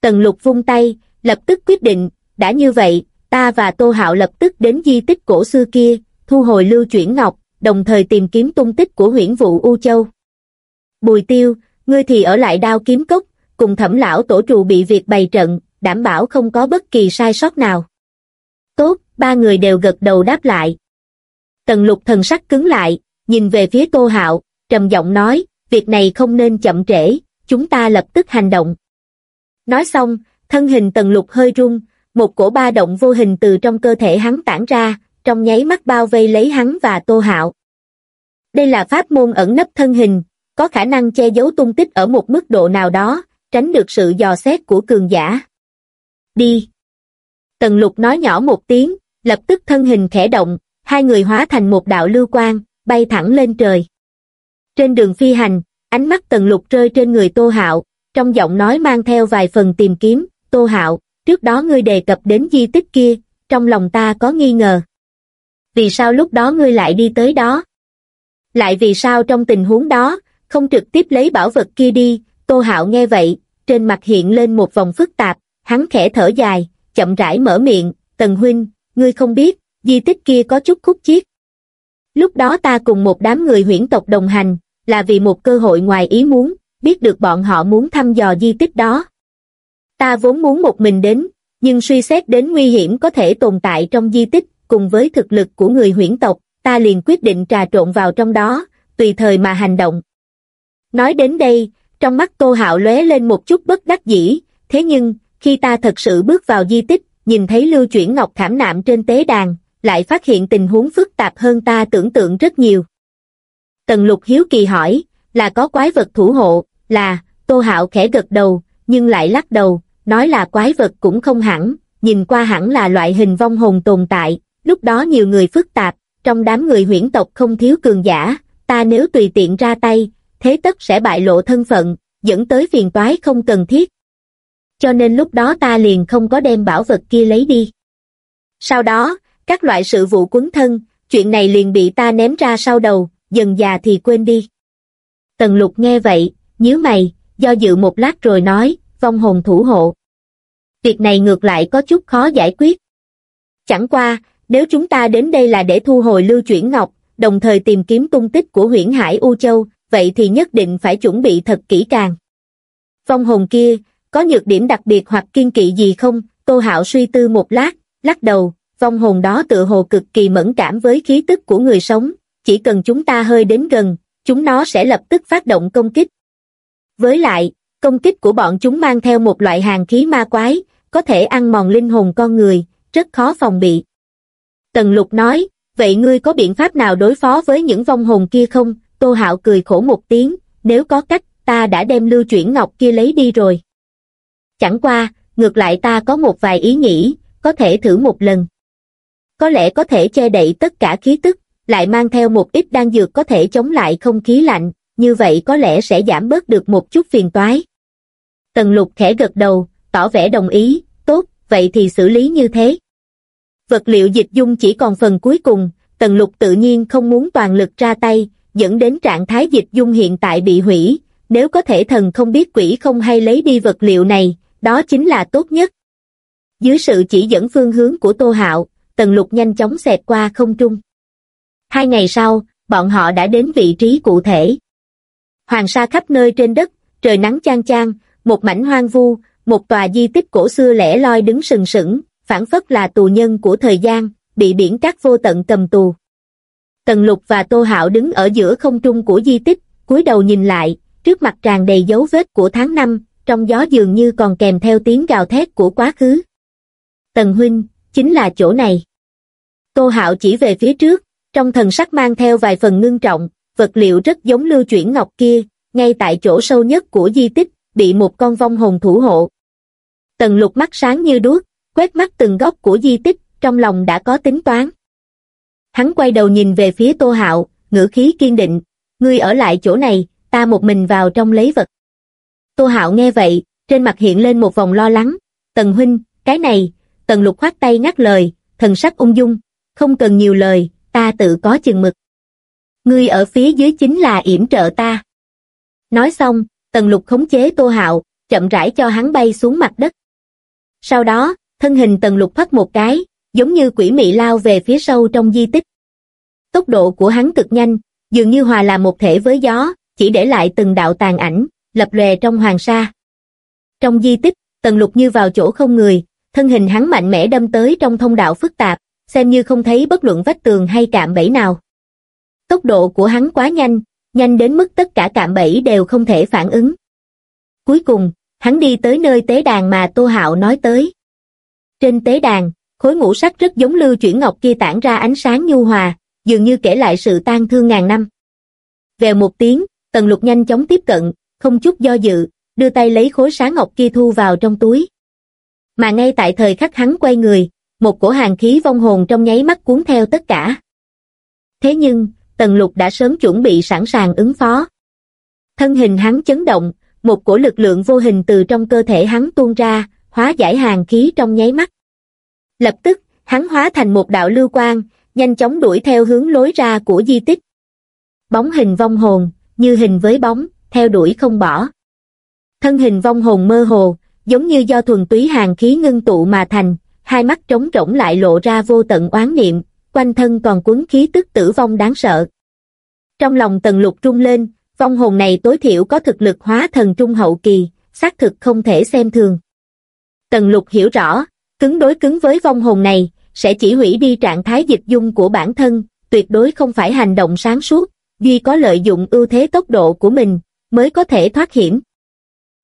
Tần lục vung tay, lập tức quyết định, đã như vậy, ta và Tô Hạo lập tức đến di tích cổ xưa kia, thu hồi Lưu Chuyển Ngọc, đồng thời tìm kiếm tung tích của huyễn vụ U Châu. Bùi tiêu, ngươi thì ở lại đao kiếm cốc, cùng thẩm lão tổ trù bị việc bày trận, đảm bảo không có bất kỳ sai sót nào. Tốt, ba người đều gật đầu đáp lại. Tần lục thần sắc cứng lại, nhìn về phía tô hạo, trầm giọng nói, việc này không nên chậm trễ, chúng ta lập tức hành động. Nói xong, thân hình tần lục hơi rung, một cổ ba động vô hình từ trong cơ thể hắn tản ra, trong nháy mắt bao vây lấy hắn và tô hạo. Đây là pháp môn ẩn nấp thân hình, có khả năng che giấu tung tích ở một mức độ nào đó, tránh được sự dò xét của cường giả. Đi! Tần lục nói nhỏ một tiếng, lập tức thân hình khẽ động, hai người hóa thành một đạo lưu quang, bay thẳng lên trời. Trên đường phi hành, ánh mắt tần lục rơi trên người Tô Hạo, trong giọng nói mang theo vài phần tìm kiếm, Tô Hạo, trước đó ngươi đề cập đến di tích kia, trong lòng ta có nghi ngờ. Vì sao lúc đó ngươi lại đi tới đó? Lại vì sao trong tình huống đó, không trực tiếp lấy bảo vật kia đi, Tô Hạo nghe vậy, trên mặt hiện lên một vòng phức tạp, hắn khẽ thở dài, chậm rãi mở miệng, Tần Huynh, ngươi không biết, di tích kia có chút khúc chiết. Lúc đó ta cùng một đám người huyễn tộc đồng hành, là vì một cơ hội ngoài ý muốn, biết được bọn họ muốn thăm dò di tích đó. Ta vốn muốn một mình đến, nhưng suy xét đến nguy hiểm có thể tồn tại trong di tích, cùng với thực lực của người huyễn tộc, ta liền quyết định trà trộn vào trong đó, tùy thời mà hành động. Nói đến đây, trong mắt Tô Hạo lóe lên một chút bất đắc dĩ, thế nhưng, khi ta thật sự bước vào di tích, nhìn thấy lưu chuyển ngọc khảm nạm trên tế đàn, lại phát hiện tình huống phức tạp hơn ta tưởng tượng rất nhiều. Tần lục hiếu kỳ hỏi, là có quái vật thủ hộ, là, Tô Hạo khẽ gật đầu, nhưng lại lắc đầu, nói là quái vật cũng không hẳn, nhìn qua hẳn là loại hình vong hồn tồn tại, lúc đó nhiều người phức tạp, trong đám người huyễn tộc không thiếu cường giả, ta nếu tùy tiện ra tay, thế tất sẽ bại lộ thân phận, dẫn tới phiền toái không cần thiết. Cho nên lúc đó ta liền không có đem bảo vật kia lấy đi. Sau đó, các loại sự vụ quấn thân, chuyện này liền bị ta ném ra sau đầu, dần già thì quên đi. Tần lục nghe vậy, nhíu mày, do dự một lát rồi nói, vong hồn thủ hộ. Việc này ngược lại có chút khó giải quyết. Chẳng qua, nếu chúng ta đến đây là để thu hồi lưu chuyển ngọc, đồng thời tìm kiếm tung tích của huyễn hải U Châu, vậy thì nhất định phải chuẩn bị thật kỹ càng. Vong hồn kia, có nhược điểm đặc biệt hoặc kiên kỵ gì không? Tô Hạo suy tư một lát, lắc đầu, vong hồn đó tự hồ cực kỳ mẫn cảm với khí tức của người sống, chỉ cần chúng ta hơi đến gần, chúng nó sẽ lập tức phát động công kích. Với lại, công kích của bọn chúng mang theo một loại hàng khí ma quái, có thể ăn mòn linh hồn con người, rất khó phòng bị. Tần lục nói, vậy ngươi có biện pháp nào đối phó với những vong hồn kia không? Tô Hạo cười khổ một tiếng, nếu có cách, ta đã đem lưu chuyển ngọc kia lấy đi rồi. chẳng qua, ngược lại ta có một vài ý nghĩ, có thể thử một lần. Có lẽ có thể che đậy tất cả khí tức, lại mang theo một ít đan dược có thể chống lại không khí lạnh, như vậy có lẽ sẽ giảm bớt được một chút phiền toái. Tần lục khẽ gật đầu, tỏ vẻ đồng ý, tốt, vậy thì xử lý như thế. Vật liệu dịch dung chỉ còn phần cuối cùng, tần lục tự nhiên không muốn toàn lực ra tay, dẫn đến trạng thái dịch dung hiện tại bị hủy, nếu có thể thần không biết quỷ không hay lấy đi vật liệu này, đó chính là tốt nhất. Dưới sự chỉ dẫn phương hướng của Tô Hạo, tần lục nhanh chóng xẹt qua không trung. Hai ngày sau, bọn họ đã đến vị trí cụ thể. Hoàng sa khắp nơi trên đất, trời nắng chang chang, một mảnh hoang vu, một tòa di tích cổ xưa lẻ loi đứng sừng sững, phản phất là tù nhân của thời gian, bị biển cát vô tận cầm tù. Tần Lục và Tô Hạo đứng ở giữa không trung của di tích, cúi đầu nhìn lại, trước mặt tràn đầy dấu vết của tháng năm, trong gió dường như còn kèm theo tiếng gào thét của quá khứ. Tần Huynh, chính là chỗ này. Tô Hạo chỉ về phía trước, trong thần sắc mang theo vài phần ngưng trọng, vật liệu rất giống lưu chuyển ngọc kia, ngay tại chỗ sâu nhất của di tích, bị một con vong hồn thủ hộ. Tần lục mắt sáng như đuốc, quét mắt từng góc của di tích, trong lòng đã có tính toán. Hắn quay đầu nhìn về phía Tô Hạo, ngữ khí kiên định, ngươi ở lại chỗ này, ta một mình vào trong lấy vật. Tô Hạo nghe vậy, trên mặt hiện lên một vòng lo lắng, Tần huynh, cái này, Tần lục khoát tay ngắt lời, thần sắc ung dung, không cần nhiều lời, ta tự có chừng mực. Ngươi ở phía dưới chính là yểm trợ ta. Nói xong, Tần lục khống chế Tô Hạo, chậm rãi cho hắn bay xuống mặt đất. Sau đó, thân hình Tần lục phất một cái, giống như quỷ mị lao về phía sâu trong di tích. Tốc độ của hắn cực nhanh, dường như hòa làm một thể với gió, chỉ để lại từng đạo tàn ảnh, lập lòe trong hoàng sa. Trong di tích, Tần lục như vào chỗ không người, thân hình hắn mạnh mẽ đâm tới trong thông đạo phức tạp, xem như không thấy bất luận vách tường hay cạm bẫy nào. Tốc độ của hắn quá nhanh, nhanh đến mức tất cả cạm bẫy đều không thể phản ứng. Cuối cùng, hắn đi tới nơi tế đàn mà Tô Hạo nói tới. Trên tế đàn, khối ngũ sắc rất giống lưu chuyển ngọc kia tản ra ánh sáng nhu hòa, dường như kể lại sự tan thương ngàn năm. Về một tiếng, Tần Lục nhanh chóng tiếp cận, không chút do dự, đưa tay lấy khối sáng ngọc kia thu vào trong túi. Mà ngay tại thời khắc hắn quay người, một cổ hàng khí vong hồn trong nháy mắt cuốn theo tất cả. Thế nhưng, Tần Lục đã sớm chuẩn bị sẵn sàng ứng phó. Thân hình hắn chấn động, một cổ lực lượng vô hình từ trong cơ thể hắn tuôn ra, hóa giải hàng khí trong nháy mắt. Lập tức, hắn hóa thành một đạo lưu quang, nhanh chóng đuổi theo hướng lối ra của di tích. Bóng hình vong hồn, như hình với bóng, theo đuổi không bỏ. Thân hình vong hồn mơ hồ, giống như do thuần túy hàng khí ngưng tụ mà thành, hai mắt trống rỗng lại lộ ra vô tận oán niệm, quanh thân còn cuốn khí tức tử vong đáng sợ. Trong lòng tần lục trung lên, vong hồn này tối thiểu có thực lực hóa thần trung hậu kỳ, xác thực không thể xem thường. Tần lục hiểu rõ, cứng đối cứng với vong hồn này, sẽ chỉ hủy đi trạng thái dịch dung của bản thân, tuyệt đối không phải hành động sáng suốt, duy có lợi dụng ưu thế tốc độ của mình, mới có thể thoát hiểm.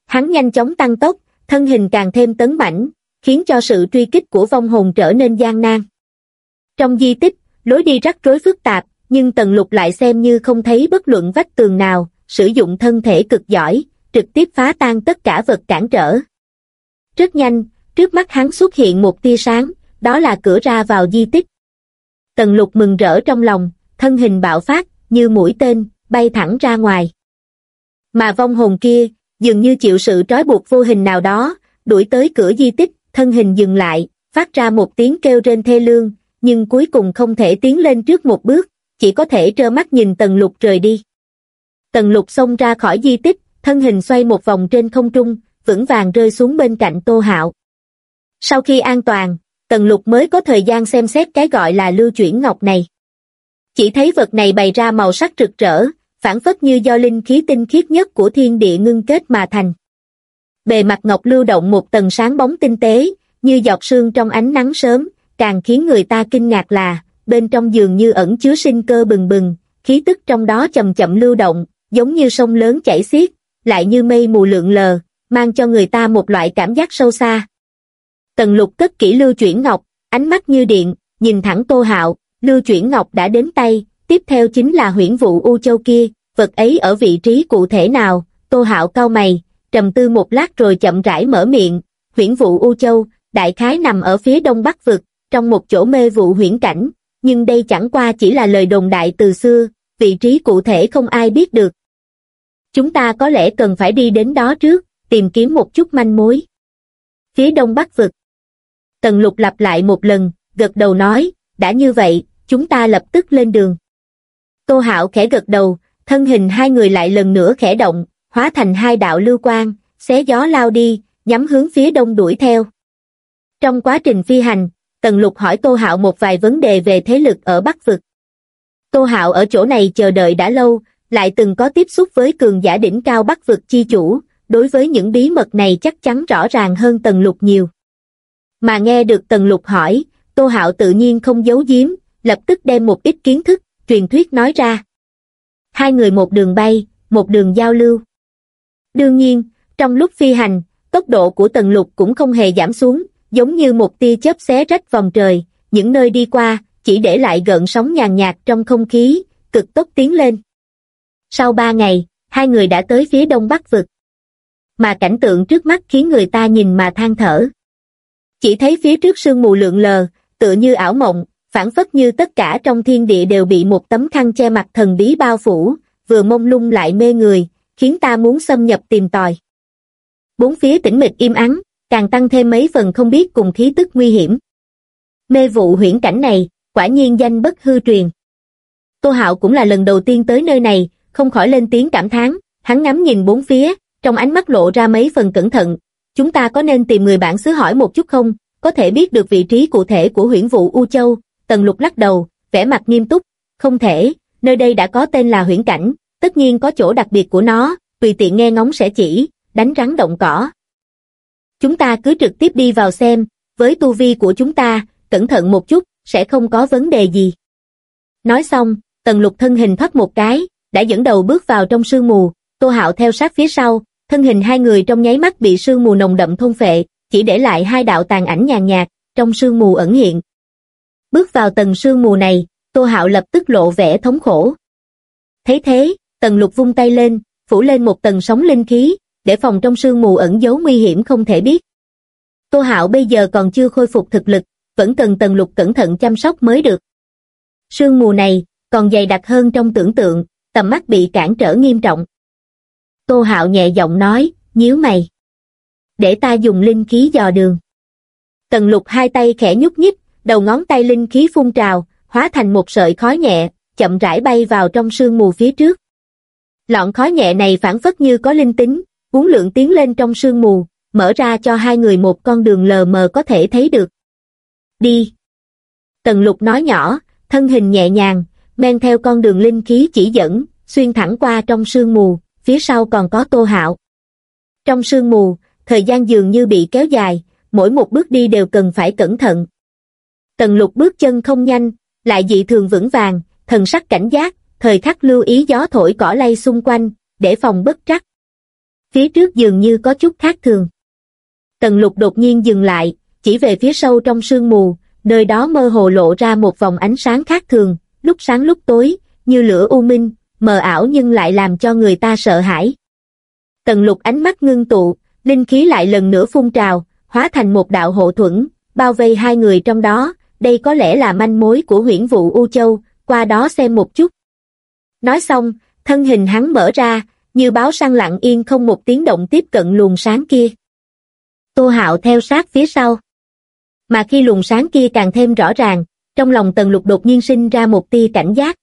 Hắn nhanh chóng tăng tốc, thân hình càng thêm tấn mãnh, khiến cho sự truy kích của vong hồn trở nên gian nan. Trong di tích, lối đi rắc rối phức tạp, nhưng Tần Lục lại xem như không thấy bất luận vách tường nào, sử dụng thân thể cực giỏi, trực tiếp phá tan tất cả vật cản trở. Rất nhanh, trước mắt hắn xuất hiện một tia sáng, đó là cửa ra vào di tích. Tần Lục mừng rỡ trong lòng, thân hình bạo phát, như mũi tên, bay thẳng ra ngoài. Mà vong hồn kia, dường như chịu sự trói buộc vô hình nào đó, đuổi tới cửa di tích, thân hình dừng lại, phát ra một tiếng kêu trên thê lương, nhưng cuối cùng không thể tiến lên trước một bước, chỉ có thể trơ mắt nhìn tần lục rời đi. Tần lục xông ra khỏi di tích, thân hình xoay một vòng trên không trung, vững vàng rơi xuống bên cạnh tô hạo. Sau khi an toàn, tần lục mới có thời gian xem xét cái gọi là lưu chuyển ngọc này. Chỉ thấy vật này bày ra màu sắc rực rỡ, phản phất như do linh khí tinh khiết nhất của thiên địa ngưng kết mà thành. Bề mặt ngọc lưu động một tầng sáng bóng tinh tế, như giọt sương trong ánh nắng sớm, càng khiến người ta kinh ngạc là, bên trong giường như ẩn chứa sinh cơ bừng bừng, khí tức trong đó chậm chậm lưu động, giống như sông lớn chảy xiết, lại như mây mù lượn lờ, mang cho người ta một loại cảm giác sâu xa. Tần lục cất kỹ lưu chuyển ngọc, ánh mắt như điện, nhìn thẳng tô hạo, lưu chuyển ngọc đã đến tay, tiếp theo chính là huyễn vụ U Châu kia, vật ấy ở vị trí cụ thể nào, tô hạo cao mày, trầm tư một lát rồi chậm rãi mở miệng, huyễn vụ U Châu, đại khái nằm ở phía đông bắc vực, trong một chỗ mê vụ huyễn cảnh, nhưng đây chẳng qua chỉ là lời đồn đại từ xưa, vị trí cụ thể không ai biết được. Chúng ta có lẽ cần phải đi đến đó trước, tìm kiếm một chút manh mối. Phía đông bắc vực. Tần lục lặp lại một lần, gật đầu nói, đã như vậy, chúng ta lập tức lên đường. Tô Hạo khẽ gật đầu, thân hình hai người lại lần nữa khẽ động, hóa thành hai đạo lưu quang, xé gió lao đi, nhắm hướng phía đông đuổi theo. Trong quá trình phi hành, Tần Lục hỏi Tô Hạo một vài vấn đề về thế lực ở Bắc Vực. Tô Hạo ở chỗ này chờ đợi đã lâu, lại từng có tiếp xúc với cường giả đỉnh cao Bắc Vực chi chủ, đối với những bí mật này chắc chắn rõ ràng hơn Tần Lục nhiều. Mà nghe được Tần Lục hỏi, Tô Hạo tự nhiên không giấu giếm, lập tức đem một ít kiến thức, truyền thuyết nói ra. Hai người một đường bay, một đường giao lưu. Đương nhiên, trong lúc phi hành, tốc độ của Tần Lục cũng không hề giảm xuống, giống như một tia chớp xé rách vòng trời, những nơi đi qua, chỉ để lại gợn sóng nhàn nhạt trong không khí, cực tốc tiến lên. Sau ba ngày, hai người đã tới phía đông bắc vực. Mà cảnh tượng trước mắt khiến người ta nhìn mà than thở. Chỉ thấy phía trước sương mù lượn lờ, tựa như ảo mộng, phản phất như tất cả trong thiên địa đều bị một tấm khăn che mặt thần bí bao phủ, vừa mông lung lại mê người, khiến ta muốn xâm nhập tìm tòi. Bốn phía tĩnh mịch im ắng, càng tăng thêm mấy phần không biết cùng khí tức nguy hiểm. Mê vụ huyễn cảnh này, quả nhiên danh bất hư truyền. Tô Hạo cũng là lần đầu tiên tới nơi này, không khỏi lên tiếng cảm thán, hắn ngắm nhìn bốn phía, trong ánh mắt lộ ra mấy phần cẩn thận. Chúng ta có nên tìm người bản xứ hỏi một chút không, có thể biết được vị trí cụ thể của huyễn vụ U Châu, Tần Lục lắc đầu, vẻ mặt nghiêm túc, không thể, nơi đây đã có tên là huyễn cảnh, tất nhiên có chỗ đặc biệt của nó, tùy tiện nghe ngóng sẽ chỉ, đánh rắn động cỏ. Chúng ta cứ trực tiếp đi vào xem, với tu vi của chúng ta, cẩn thận một chút, sẽ không có vấn đề gì. Nói xong, tần lục thân hình thoát một cái, đã dẫn đầu bước vào trong sương mù, tô hạo theo sát phía sau, thân hình hai người trong nháy mắt bị sương mù nồng đậm thôn phệ, chỉ để lại hai đạo tàn ảnh nhàn nhạt, trong sương mù ẩn hiện. Bước vào tầng sương mù này, tô hạo lập tức lộ vẻ thống khổ. Thấy thế, tần lục vung tay lên, phủ lên một tầng sóng linh khí, để phòng trong sương mù ẩn giấu nguy hiểm không thể biết. Tô Hạo bây giờ còn chưa khôi phục thực lực, vẫn cần tần lục cẩn thận chăm sóc mới được. Sương mù này, còn dày đặc hơn trong tưởng tượng, tầm mắt bị cản trở nghiêm trọng. Tô Hạo nhẹ giọng nói, nhíu mày. Để ta dùng linh khí dò đường. Tần lục hai tay khẽ nhúc nhích, đầu ngón tay linh khí phun trào, hóa thành một sợi khói nhẹ, chậm rãi bay vào trong sương mù phía trước. Lọn khói nhẹ này phản phất như có linh tính, cuốn lượng tiến lên trong sương mù, mở ra cho hai người một con đường lờ mờ có thể thấy được. Đi! Tần lục nói nhỏ, thân hình nhẹ nhàng, men theo con đường linh khí chỉ dẫn, xuyên thẳng qua trong sương mù, phía sau còn có tô hạo. Trong sương mù, thời gian dường như bị kéo dài, mỗi một bước đi đều cần phải cẩn thận. Tần lục bước chân không nhanh, lại dị thường vững vàng, thần sắc cảnh giác, thời khắc lưu ý gió thổi cỏ lay xung quanh, để phòng bất trắc. Phía trước dường như có chút khác thường. Tần lục đột nhiên dừng lại, chỉ về phía sâu trong sương mù, nơi đó mơ hồ lộ ra một vòng ánh sáng khác thường, lúc sáng lúc tối, như lửa u minh, mờ ảo nhưng lại làm cho người ta sợ hãi. Tần lục ánh mắt ngưng tụ, linh khí lại lần nữa phun trào, hóa thành một đạo hộ thuẫn, bao vây hai người trong đó, đây có lẽ là manh mối của huyễn vụ U Châu, qua đó xem một chút. Nói xong, thân hình hắn mở ra, như báo săn lặng yên không một tiếng động tiếp cận luồng sáng kia. Tô Hạo theo sát phía sau. Mà khi luồng sáng kia càng thêm rõ ràng, trong lòng tần lục đột nhiên sinh ra một tia cảnh giác.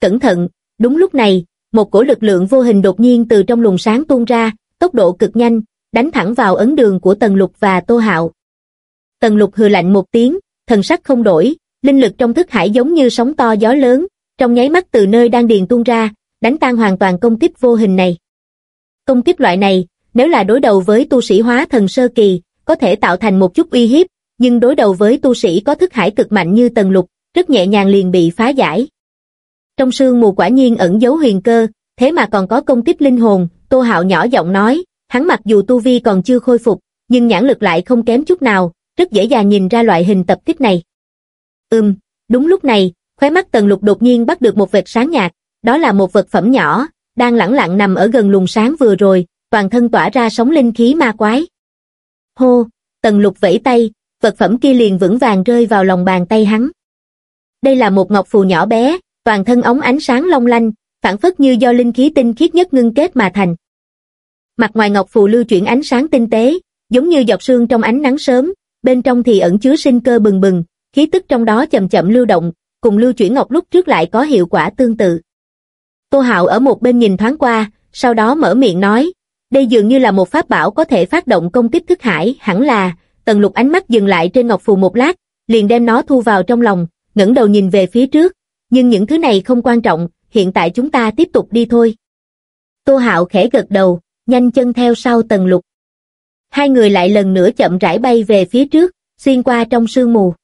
Cẩn thận, đúng lúc này, một cổ lực lượng vô hình đột nhiên từ trong luồng sáng tuôn ra, tốc độ cực nhanh, đánh thẳng vào ấn đường của tần lục và tô hạo. Tần lục hừ lạnh một tiếng, thần sắc không đổi, linh lực trong thức hải giống như sóng to gió lớn, trong nháy mắt từ nơi đang điền tuôn ra, đánh tan hoàn toàn công kích vô hình này. Công kích loại này, nếu là đối đầu với tu sĩ hóa thần sơ kỳ, có thể tạo thành một chút uy hiếp, nhưng đối đầu với tu sĩ có thức hải cực mạnh như tần lục, rất nhẹ nhàng liền bị phá giải. Trong sương mù quả nhiên ẩn dấu huyền cơ, thế mà còn có công kích linh hồn, Tô Hạo nhỏ giọng nói, hắn mặc dù tu vi còn chưa khôi phục, nhưng nhãn lực lại không kém chút nào, rất dễ dàng nhìn ra loại hình tập kích này. Ừm, đúng lúc này, khóe mắt tần lục đột nhiên bắt được một vệt sáng nhạt, đó là một vật phẩm nhỏ, đang lẳng lặng nằm ở gần luồng sáng vừa rồi, toàn thân tỏa ra sóng linh khí ma quái. Hô, tần lục vẫy tay, vật phẩm kia liền vững vàng rơi vào lòng bàn tay hắn. Đây là một ngọc phù nhỏ bé, toàn thân ống ánh sáng long lanh, phản phất như do linh khí tinh khiết nhất ngưng kết mà thành. Mặt ngoài ngọc phù lưu chuyển ánh sáng tinh tế, giống như giọt sương trong ánh nắng sớm, bên trong thì ẩn chứa sinh cơ bừng bừng, khí tức trong đó chậm chậm lưu động, cùng lưu chuyển ngọc lúc trước lại có hiệu quả tương tự. Tô Hạo ở một bên nhìn thoáng qua, sau đó mở miệng nói, đây dường như là một pháp bảo có thể phát động công kích thức hải, hẳn là, tần lục ánh mắt dừng lại trên ngọc phù một lát, liền đem nó thu vào trong lòng, ngẩng đầu nhìn về phía trước, nhưng những thứ này không quan trọng, hiện tại chúng ta tiếp tục đi thôi. Tô Hạo khẽ gật đầu, nhanh chân theo sau tần lục. Hai người lại lần nữa chậm rãi bay về phía trước, xuyên qua trong sương mù.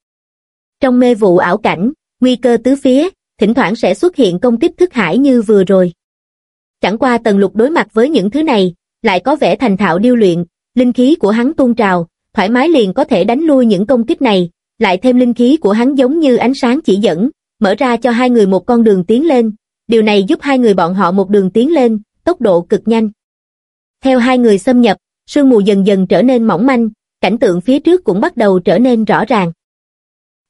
Trong mê vụ ảo cảnh, nguy cơ tứ phía, thỉnh thoảng sẽ xuất hiện công kích thức hải như vừa rồi. Chẳng qua tần lục đối mặt với những thứ này, lại có vẻ thành thạo điêu luyện, linh khí của hắn tuôn trào, thoải mái liền có thể đánh lui những công kích này, lại thêm linh khí của hắn giống như ánh sáng chỉ dẫn, mở ra cho hai người một con đường tiến lên, điều này giúp hai người bọn họ một đường tiến lên, tốc độ cực nhanh. Theo hai người xâm nhập, sương mù dần dần trở nên mỏng manh, cảnh tượng phía trước cũng bắt đầu trở nên rõ ràng.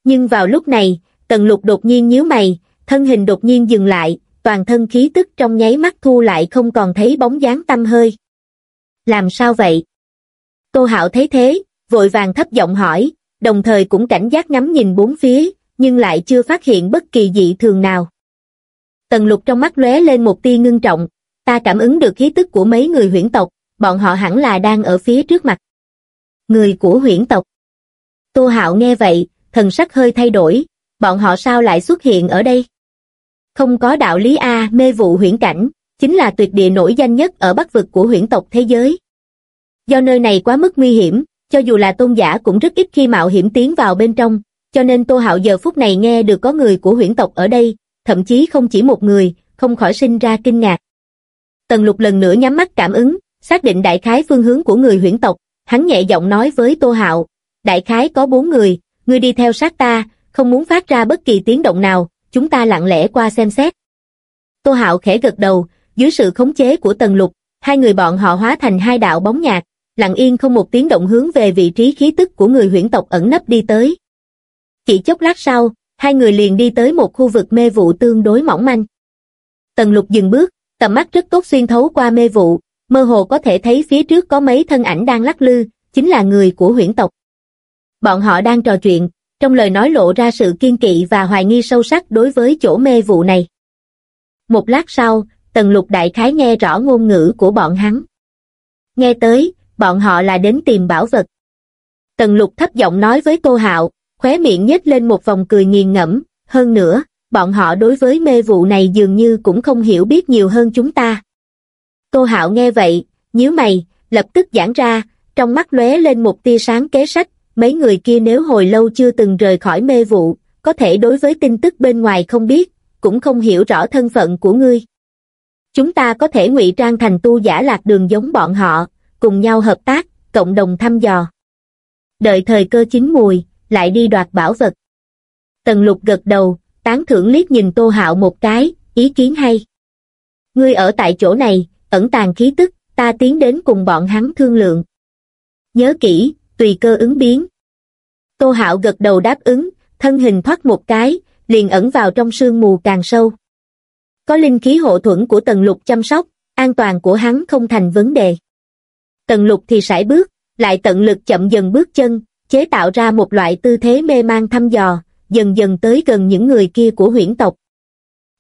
Nhưng vào lúc này, tần lục đột nhiên nhíu mày, thân hình đột nhiên dừng lại, toàn thân khí tức trong nháy mắt thu lại không còn thấy bóng dáng tâm hơi. Làm sao vậy? Tô Hạo thấy thế, vội vàng thấp giọng hỏi, đồng thời cũng cảnh giác ngắm nhìn bốn phía, nhưng lại chưa phát hiện bất kỳ dị thường nào. Tần lục trong mắt lóe lên một tia ngưng trọng, ta cảm ứng được khí tức của mấy người huyễn tộc, bọn họ hẳn là đang ở phía trước mặt. Người của huyễn tộc. Tô Hạo nghe vậy, thần sắc hơi thay đổi, bọn họ sao lại xuất hiện ở đây? Không có đạo lý A mê vụ huyễn cảnh, chính là tuyệt địa nổi danh nhất ở bắc vực của huyễn tộc thế giới. Do nơi này quá mức nguy hiểm, cho dù là tôn giả cũng rất ít khi mạo hiểm tiến vào bên trong, cho nên Tô Hạo giờ phút này nghe được có người của huyễn tộc ở đây, thậm chí không chỉ một người, không khỏi sinh ra kinh ngạc. Tần lục lần nữa nhắm mắt cảm ứng, xác định đại khái phương hướng của người huyễn tộc, hắn nhẹ giọng nói với Tô Hạo, đại khái có bốn người, ngươi đi theo sát ta, không muốn phát ra bất kỳ tiếng động nào, chúng ta lặng lẽ qua xem xét. Tô Hạo khẽ gật đầu, dưới sự khống chế của Tần Lục, hai người bọn họ hóa thành hai đạo bóng nhạt, lặng yên không một tiếng động hướng về vị trí khí tức của người huyễn tộc ẩn nấp đi tới. Chỉ chốc lát sau, hai người liền đi tới một khu vực mê vụ tương đối mỏng manh. Tần Lục dừng bước, tầm mắt rất tốt xuyên thấu qua mê vụ, mơ hồ có thể thấy phía trước có mấy thân ảnh đang lắc lư, chính là người của huyễn tộc. Bọn họ đang trò chuyện, trong lời nói lộ ra sự kiên kỵ và hoài nghi sâu sắc đối với chỗ mê vụ này. Một lát sau, Tần Lục đại khái nghe rõ ngôn ngữ của bọn hắn. Nghe tới, bọn họ là đến tìm bảo vật. Tần Lục thấp giọng nói với Tô Hạo, khóe miệng nhếch lên một vòng cười nghiền ngẫm, hơn nữa, bọn họ đối với mê vụ này dường như cũng không hiểu biết nhiều hơn chúng ta. Tô Hạo nghe vậy, nhíu mày, lập tức giãn ra, trong mắt lóe lên một tia sáng kế sách, mấy người kia nếu hồi lâu chưa từng rời khỏi mê vụ, có thể đối với tin tức bên ngoài không biết, cũng không hiểu rõ thân phận của ngươi. Chúng ta có thể ngụy trang thành tu giả lạc đường giống bọn họ, cùng nhau hợp tác, cộng đồng thăm dò. Đợi thời cơ chín mùi, lại đi đoạt bảo vật. Tần lục gật đầu, tán thưởng liếc nhìn Tô Hạo một cái, ý kiến hay. Ngươi ở tại chỗ này, ẩn tàng khí tức, ta tiến đến cùng bọn hắn thương lượng. Nhớ kỹ, tùy cơ ứng biến. Tô Hạo gật đầu đáp ứng, thân hình thoát một cái, liền ẩn vào trong sương mù càng sâu. Có linh khí hộ thuẫn của tần lục chăm sóc, an toàn của hắn không thành vấn đề. Tần lục thì sải bước, lại tận lực chậm dần bước chân, chế tạo ra một loại tư thế mê mang thăm dò, dần dần tới gần những người kia của huyễn tộc.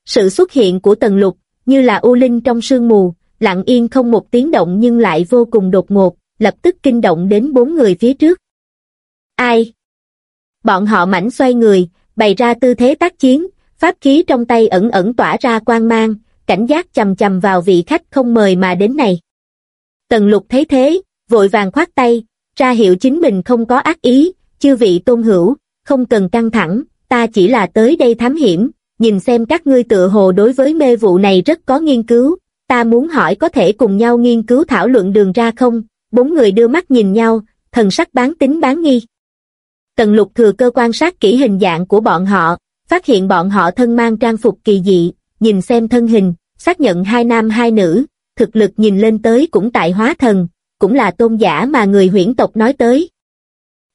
Sự xuất hiện của tần lục, như là u linh trong sương mù, lặng yên không một tiếng động nhưng lại vô cùng đột ngột, lập tức kinh động đến bốn người phía trước. Ai? Bọn họ mảnh xoay người, bày ra tư thế tác chiến, pháp khí trong tay ẩn ẩn tỏa ra quang mang, cảnh giác chầm chầm vào vị khách không mời mà đến này. Tần lục thấy thế, vội vàng khoát tay, ra hiệu chính mình không có ác ý, chư vị tôn hữu, không cần căng thẳng, ta chỉ là tới đây thám hiểm, nhìn xem các ngươi tựa hồ đối với mê vụ này rất có nghiên cứu, ta muốn hỏi có thể cùng nhau nghiên cứu thảo luận đường ra không, bốn người đưa mắt nhìn nhau, thần sắc bán tính bán nghi. Tần lục thừa cơ quan sát kỹ hình dạng của bọn họ, phát hiện bọn họ thân mang trang phục kỳ dị, nhìn xem thân hình, xác nhận hai nam hai nữ, thực lực nhìn lên tới cũng tại hóa thần, cũng là tôn giả mà người huyễn tộc nói tới.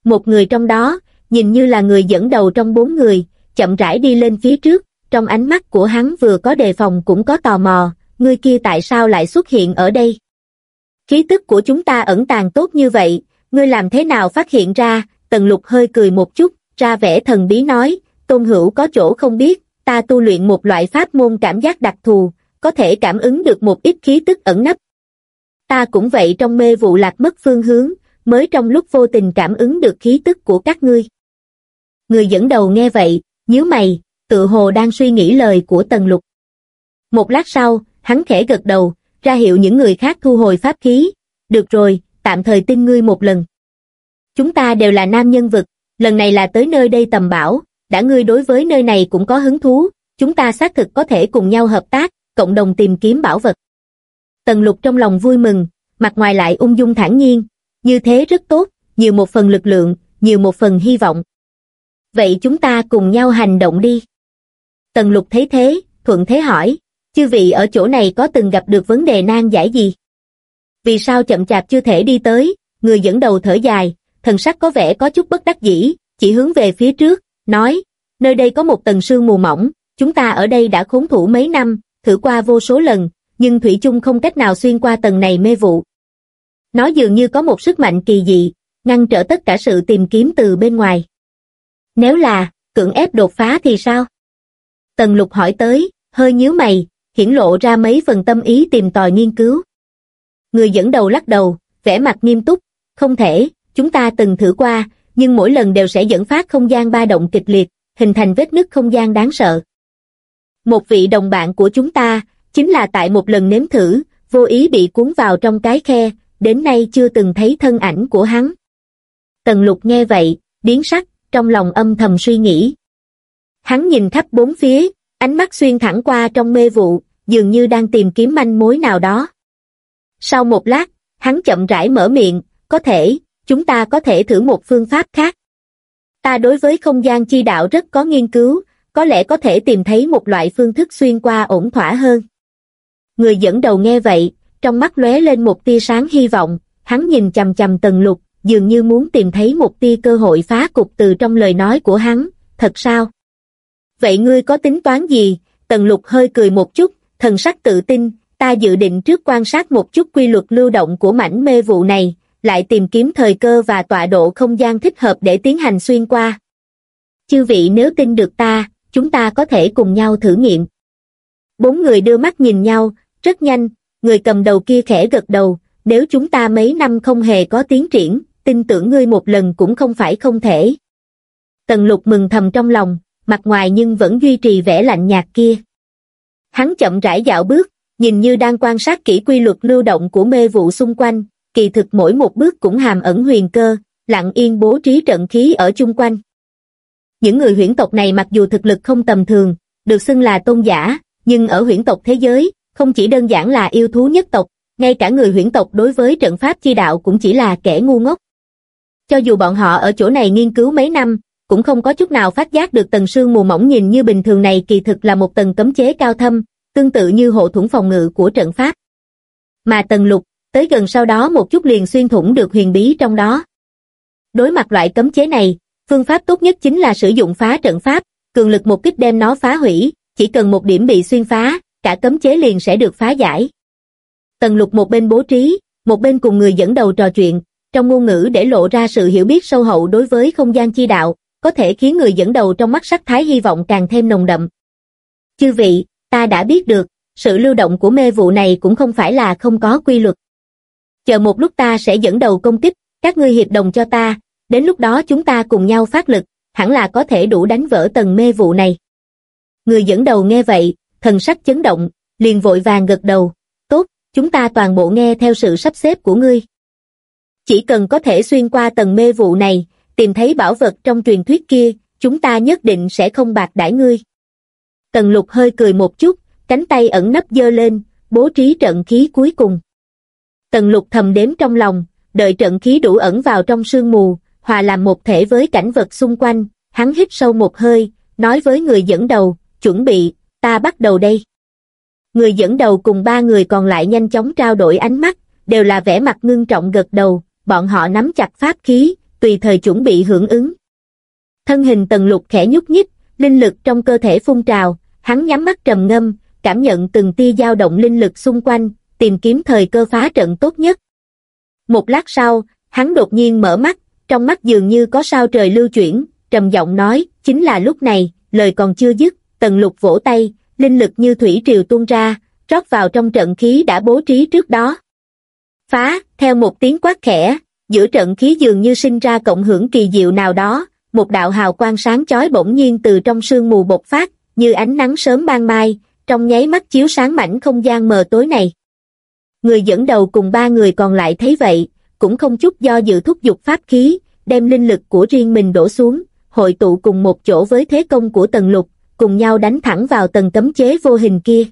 Một người trong đó, nhìn như là người dẫn đầu trong bốn người, chậm rãi đi lên phía trước, trong ánh mắt của hắn vừa có đề phòng cũng có tò mò, người kia tại sao lại xuất hiện ở đây? Khí tức của chúng ta ẩn tàng tốt như vậy, ngươi làm thế nào phát hiện ra, tần lục hơi cười một chút, ra vẻ thần bí nói, tôn hữu có chỗ không biết, ta tu luyện một loại pháp môn cảm giác đặc thù, có thể cảm ứng được một ít khí tức ẩn nấp. Ta cũng vậy trong mê vụ lạc mất phương hướng, mới trong lúc vô tình cảm ứng được khí tức của các ngươi. Người dẫn đầu nghe vậy, nhíu mày, tự hồ đang suy nghĩ lời của Tần Lục. Một lát sau, hắn khẽ gật đầu, ra hiệu những người khác thu hồi pháp khí. Được rồi, tạm thời tin ngươi một lần. Chúng ta đều là nam nhân vực, lần này là tới nơi đây tầm bảo, đã ngươi đối với nơi này cũng có hứng thú, chúng ta xác thực có thể cùng nhau hợp tác, cộng đồng tìm kiếm bảo vật. Tần lục trong lòng vui mừng, mặt ngoài lại ung dung thản nhiên, như thế rất tốt, nhiều một phần lực lượng, nhiều một phần hy vọng. Vậy chúng ta cùng nhau hành động đi. Tần lục thấy thế, thuận thế hỏi, chư vị ở chỗ này có từng gặp được vấn đề nan giải gì? Vì sao chậm chạp chưa thể đi tới, người dẫn đầu thở dài, thần sắc có vẻ có chút bất đắc dĩ, chỉ hướng về phía trước, nói, nơi đây có một tầng sương mù mỏng, chúng ta ở đây đã khốn thủ mấy năm, thử qua vô số lần, nhưng Thủy chung không cách nào xuyên qua tầng này mê vụ. Nó dường như có một sức mạnh kỳ dị, ngăn trở tất cả sự tìm kiếm từ bên ngoài. Nếu là, cưỡng ép đột phá thì sao? Tần lục hỏi tới, hơi nhíu mày, hiển lộ ra mấy phần tâm ý tìm tòi nghiên cứu. Người dẫn đầu lắc đầu, vẻ mặt nghiêm túc, không thể, chúng ta từng thử qua, nhưng mỗi lần đều sẽ dẫn phát không gian ba động kịch liệt, hình thành vết nứt không gian đáng sợ. Một vị đồng bạn của chúng ta, chính là tại một lần nếm thử, vô ý bị cuốn vào trong cái khe, đến nay chưa từng thấy thân ảnh của hắn. Tần lục nghe vậy, biến sắc, trong lòng âm thầm suy nghĩ. Hắn nhìn khắp bốn phía, ánh mắt xuyên thẳng qua trong mê vụ, dường như đang tìm kiếm manh mối nào đó. Sau một lát, hắn chậm rãi mở miệng, có thể, chúng ta có thể thử một phương pháp khác. Ta đối với không gian chi đạo rất có nghiên cứu, có lẽ có thể tìm thấy một loại phương thức xuyên qua ổn thỏa hơn. Người dẫn đầu nghe vậy, trong mắt lóe lên một tia sáng hy vọng, hắn nhìn chầm chầm tần lục, dường như muốn tìm thấy một tia cơ hội phá cục từ trong lời nói của hắn, thật sao? Vậy ngươi có tính toán gì? Tần lục hơi cười một chút, thần sắc tự tin, ta dự định trước quan sát một chút quy luật lưu động của mảnh mê vụ này, lại tìm kiếm thời cơ và tọa độ không gian thích hợp để tiến hành xuyên qua. Chư vị nếu tin được ta, chúng ta có thể cùng nhau thử nghiệm. Bốn người đưa mắt nhìn nhau, rất nhanh, người cầm đầu kia khẽ gật đầu, nếu chúng ta mấy năm không hề có tiến triển, tin tưởng ngươi một lần cũng không phải không thể. Tần lục mừng thầm trong lòng, mặt ngoài nhưng vẫn duy trì vẻ lạnh nhạt kia. Hắn chậm rãi dạo bước, nhìn như đang quan sát kỹ quy luật lưu động của mê vụ xung quanh, kỳ thực mỗi một bước cũng hàm ẩn huyền cơ, lặng yên bố trí trận khí ở chung quanh. Những người huyễn tộc này mặc dù thực lực không tầm thường, được xưng là tôn giả, nhưng ở huyễn tộc thế giới, không chỉ đơn giản là yêu thú nhất tộc, ngay cả người huyễn tộc đối với trận pháp chi đạo cũng chỉ là kẻ ngu ngốc. Cho dù bọn họ ở chỗ này nghiên cứu mấy năm, cũng không có chút nào phát giác được tầng sương mù mỏng nhìn như bình thường này kỳ thực là một tầng cấm chế cao thâm, tương tự như hộ thủng phòng ngự của trận pháp. Mà tầng lục, tới gần sau đó một chút liền xuyên thủng được huyền bí trong đó. Đối mặt loại cấm chế này, phương pháp tốt nhất chính là sử dụng phá trận pháp, cường lực một kích đem nó phá hủy, chỉ cần một điểm bị xuyên phá, cả cấm chế liền sẽ được phá giải. Tần lục một bên bố trí, một bên cùng người dẫn đầu trò chuyện, trong ngôn ngữ để lộ ra sự hiểu biết sâu hậu đối với không gian chi đạo, có thể khiến người dẫn đầu trong mắt sắc thái hy vọng càng thêm nồng đậm. Chư vị, ta đã biết được, sự lưu động của mê vụ này cũng không phải là không có quy luật. Chờ một lúc ta sẽ dẫn đầu công kích, các ngươi hiệp đồng cho ta, đến lúc đó chúng ta cùng nhau phát lực, hẳn là có thể đủ đánh vỡ tầng mê vụ này. Người dẫn đầu nghe vậy, thần sắc chấn động, liền vội vàng gật đầu, tốt, chúng ta toàn bộ nghe theo sự sắp xếp của ngươi. Chỉ cần có thể xuyên qua tầng mê vụ này, tìm thấy bảo vật trong truyền thuyết kia, chúng ta nhất định sẽ không bạc đãi ngươi. Tần lục hơi cười một chút, cánh tay ẩn nấp dơ lên, bố trí trận khí cuối cùng. Tần lục thầm đếm trong lòng, đợi trận khí đủ ẩn vào trong sương mù, hòa làm một thể với cảnh vật xung quanh, hắn hít sâu một hơi, nói với người dẫn đầu, chuẩn bị, ta bắt đầu đây. Người dẫn đầu cùng ba người còn lại nhanh chóng trao đổi ánh mắt, đều là vẻ mặt ngưng trọng gật đầu, bọn họ nắm chặt pháp khí, tùy thời chuẩn bị hưởng ứng. Thân hình tần lục khẽ nhúc nhích, linh lực trong cơ thể phun trào, hắn nhắm mắt trầm ngâm, cảm nhận từng tia dao động linh lực xung quanh, tìm kiếm thời cơ phá trận tốt nhất. Một lát sau, hắn đột nhiên mở mắt, trong mắt dường như có sao trời lưu chuyển, trầm giọng nói, chính là lúc này, lời còn chưa dứt, tần lục vỗ tay, linh lực như thủy triều tuôn ra, rót vào trong trận khí đã bố trí trước đó. Phá, theo một tiếng quát khẽ, giữa trận khí dường như sinh ra cộng hưởng kỳ diệu nào đó, một đạo hào quang sáng chói bỗng nhiên từ trong sương mù bộc phát, như ánh nắng sớm ban mai, trong nháy mắt chiếu sáng mảnh không gian mờ tối này. Người dẫn đầu cùng ba người còn lại thấy vậy, cũng không chút do dự thúc giục pháp khí, đem linh lực của riêng mình đổ xuống, hội tụ cùng một chỗ với thế công của tầng lục, cùng nhau đánh thẳng vào tầng cấm chế vô hình kia.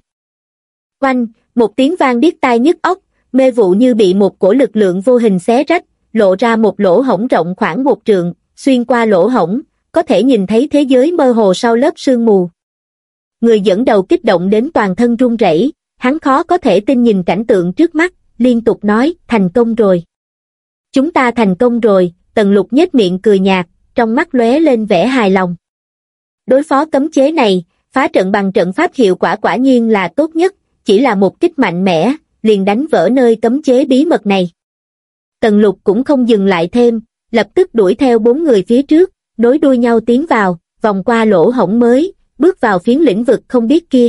Oanh, một tiếng vang điếc tai nhức óc, mê vụ như bị một cổ lực lượng vô hình xé rách, lộ ra một lỗ hổng rộng khoảng một trượng, xuyên qua lỗ hổng, có thể nhìn thấy thế giới mơ hồ sau lớp sương mù. Người dẫn đầu kích động đến toàn thân run rẩy, hắn khó có thể tin nhìn cảnh tượng trước mắt, liên tục nói, thành công rồi. Chúng ta thành công rồi, tần lục nhếch miệng cười nhạt, trong mắt lóe lên vẻ hài lòng. Đối phó cấm chế này, phá trận bằng trận pháp hiệu quả quả nhiên là tốt nhất, chỉ là một kích mạnh mẽ, liền đánh vỡ nơi cấm chế bí mật này. Tần lục cũng không dừng lại thêm, lập tức đuổi theo bốn người phía trước, nối đuôi nhau tiến vào, vòng qua lỗ hổng mới, bước vào phiến lĩnh vực không biết kia.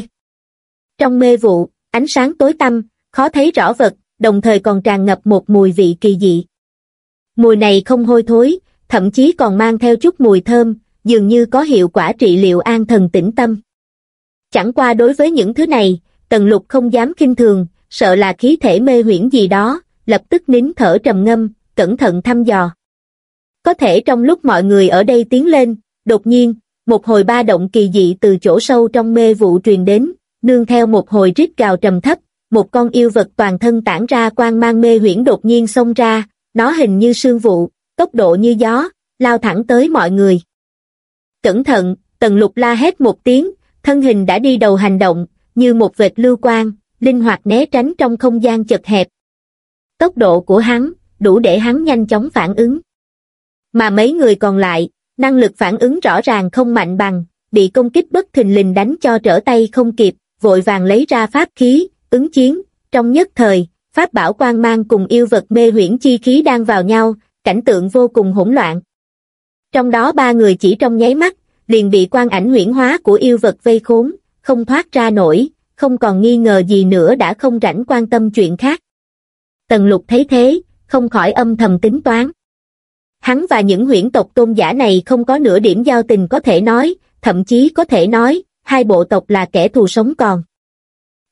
Trong mê vụ, ánh sáng tối tăm, khó thấy rõ vật, đồng thời còn tràn ngập một mùi vị kỳ dị. Mùi này không hôi thối, thậm chí còn mang theo chút mùi thơm, dường như có hiệu quả trị liệu an thần tĩnh tâm. Chẳng qua đối với những thứ này, Tần Lục không dám kinh thường, sợ là khí thể mê huyễn gì đó, lập tức nín thở trầm ngâm, cẩn thận thăm dò. Có thể trong lúc mọi người ở đây tiến lên, đột nhiên, một hồi ba động kỳ dị từ chỗ sâu trong mê vụ truyền đến, nương theo một hồi rít gào trầm thấp, một con yêu vật toàn thân tản ra quang mang mê huyễn đột nhiên xông ra, nó hình như sương vụ, tốc độ như gió, lao thẳng tới mọi người. Cẩn thận, tần lục la hét một tiếng, thân hình đã đi đầu hành động, như một vệt lưu quang, linh hoạt né tránh trong không gian chật hẹp. Tốc độ của hắn, đủ để hắn nhanh chóng phản ứng. Mà mấy người còn lại, năng lực phản ứng rõ ràng không mạnh bằng, bị công kích bất thình lình đánh cho trở tay không kịp, vội vàng lấy ra pháp khí, ứng chiến, trong nhất thời, pháp bảo quang mang cùng yêu vật mê huyễn chi khí đang vào nhau, cảnh tượng vô cùng hỗn loạn. Trong đó ba người chỉ trong nháy mắt, liền bị quan ảnh huyễn hóa của yêu vật vây khốn, không thoát ra nổi, không còn nghi ngờ gì nữa đã không rảnh quan tâm chuyện khác. Tần lục thấy thế, không khỏi âm thầm tính toán. Hắn và những huyễn tộc tôn giả này không có nửa điểm giao tình có thể nói, thậm chí có thể nói, hai bộ tộc là kẻ thù sống còn.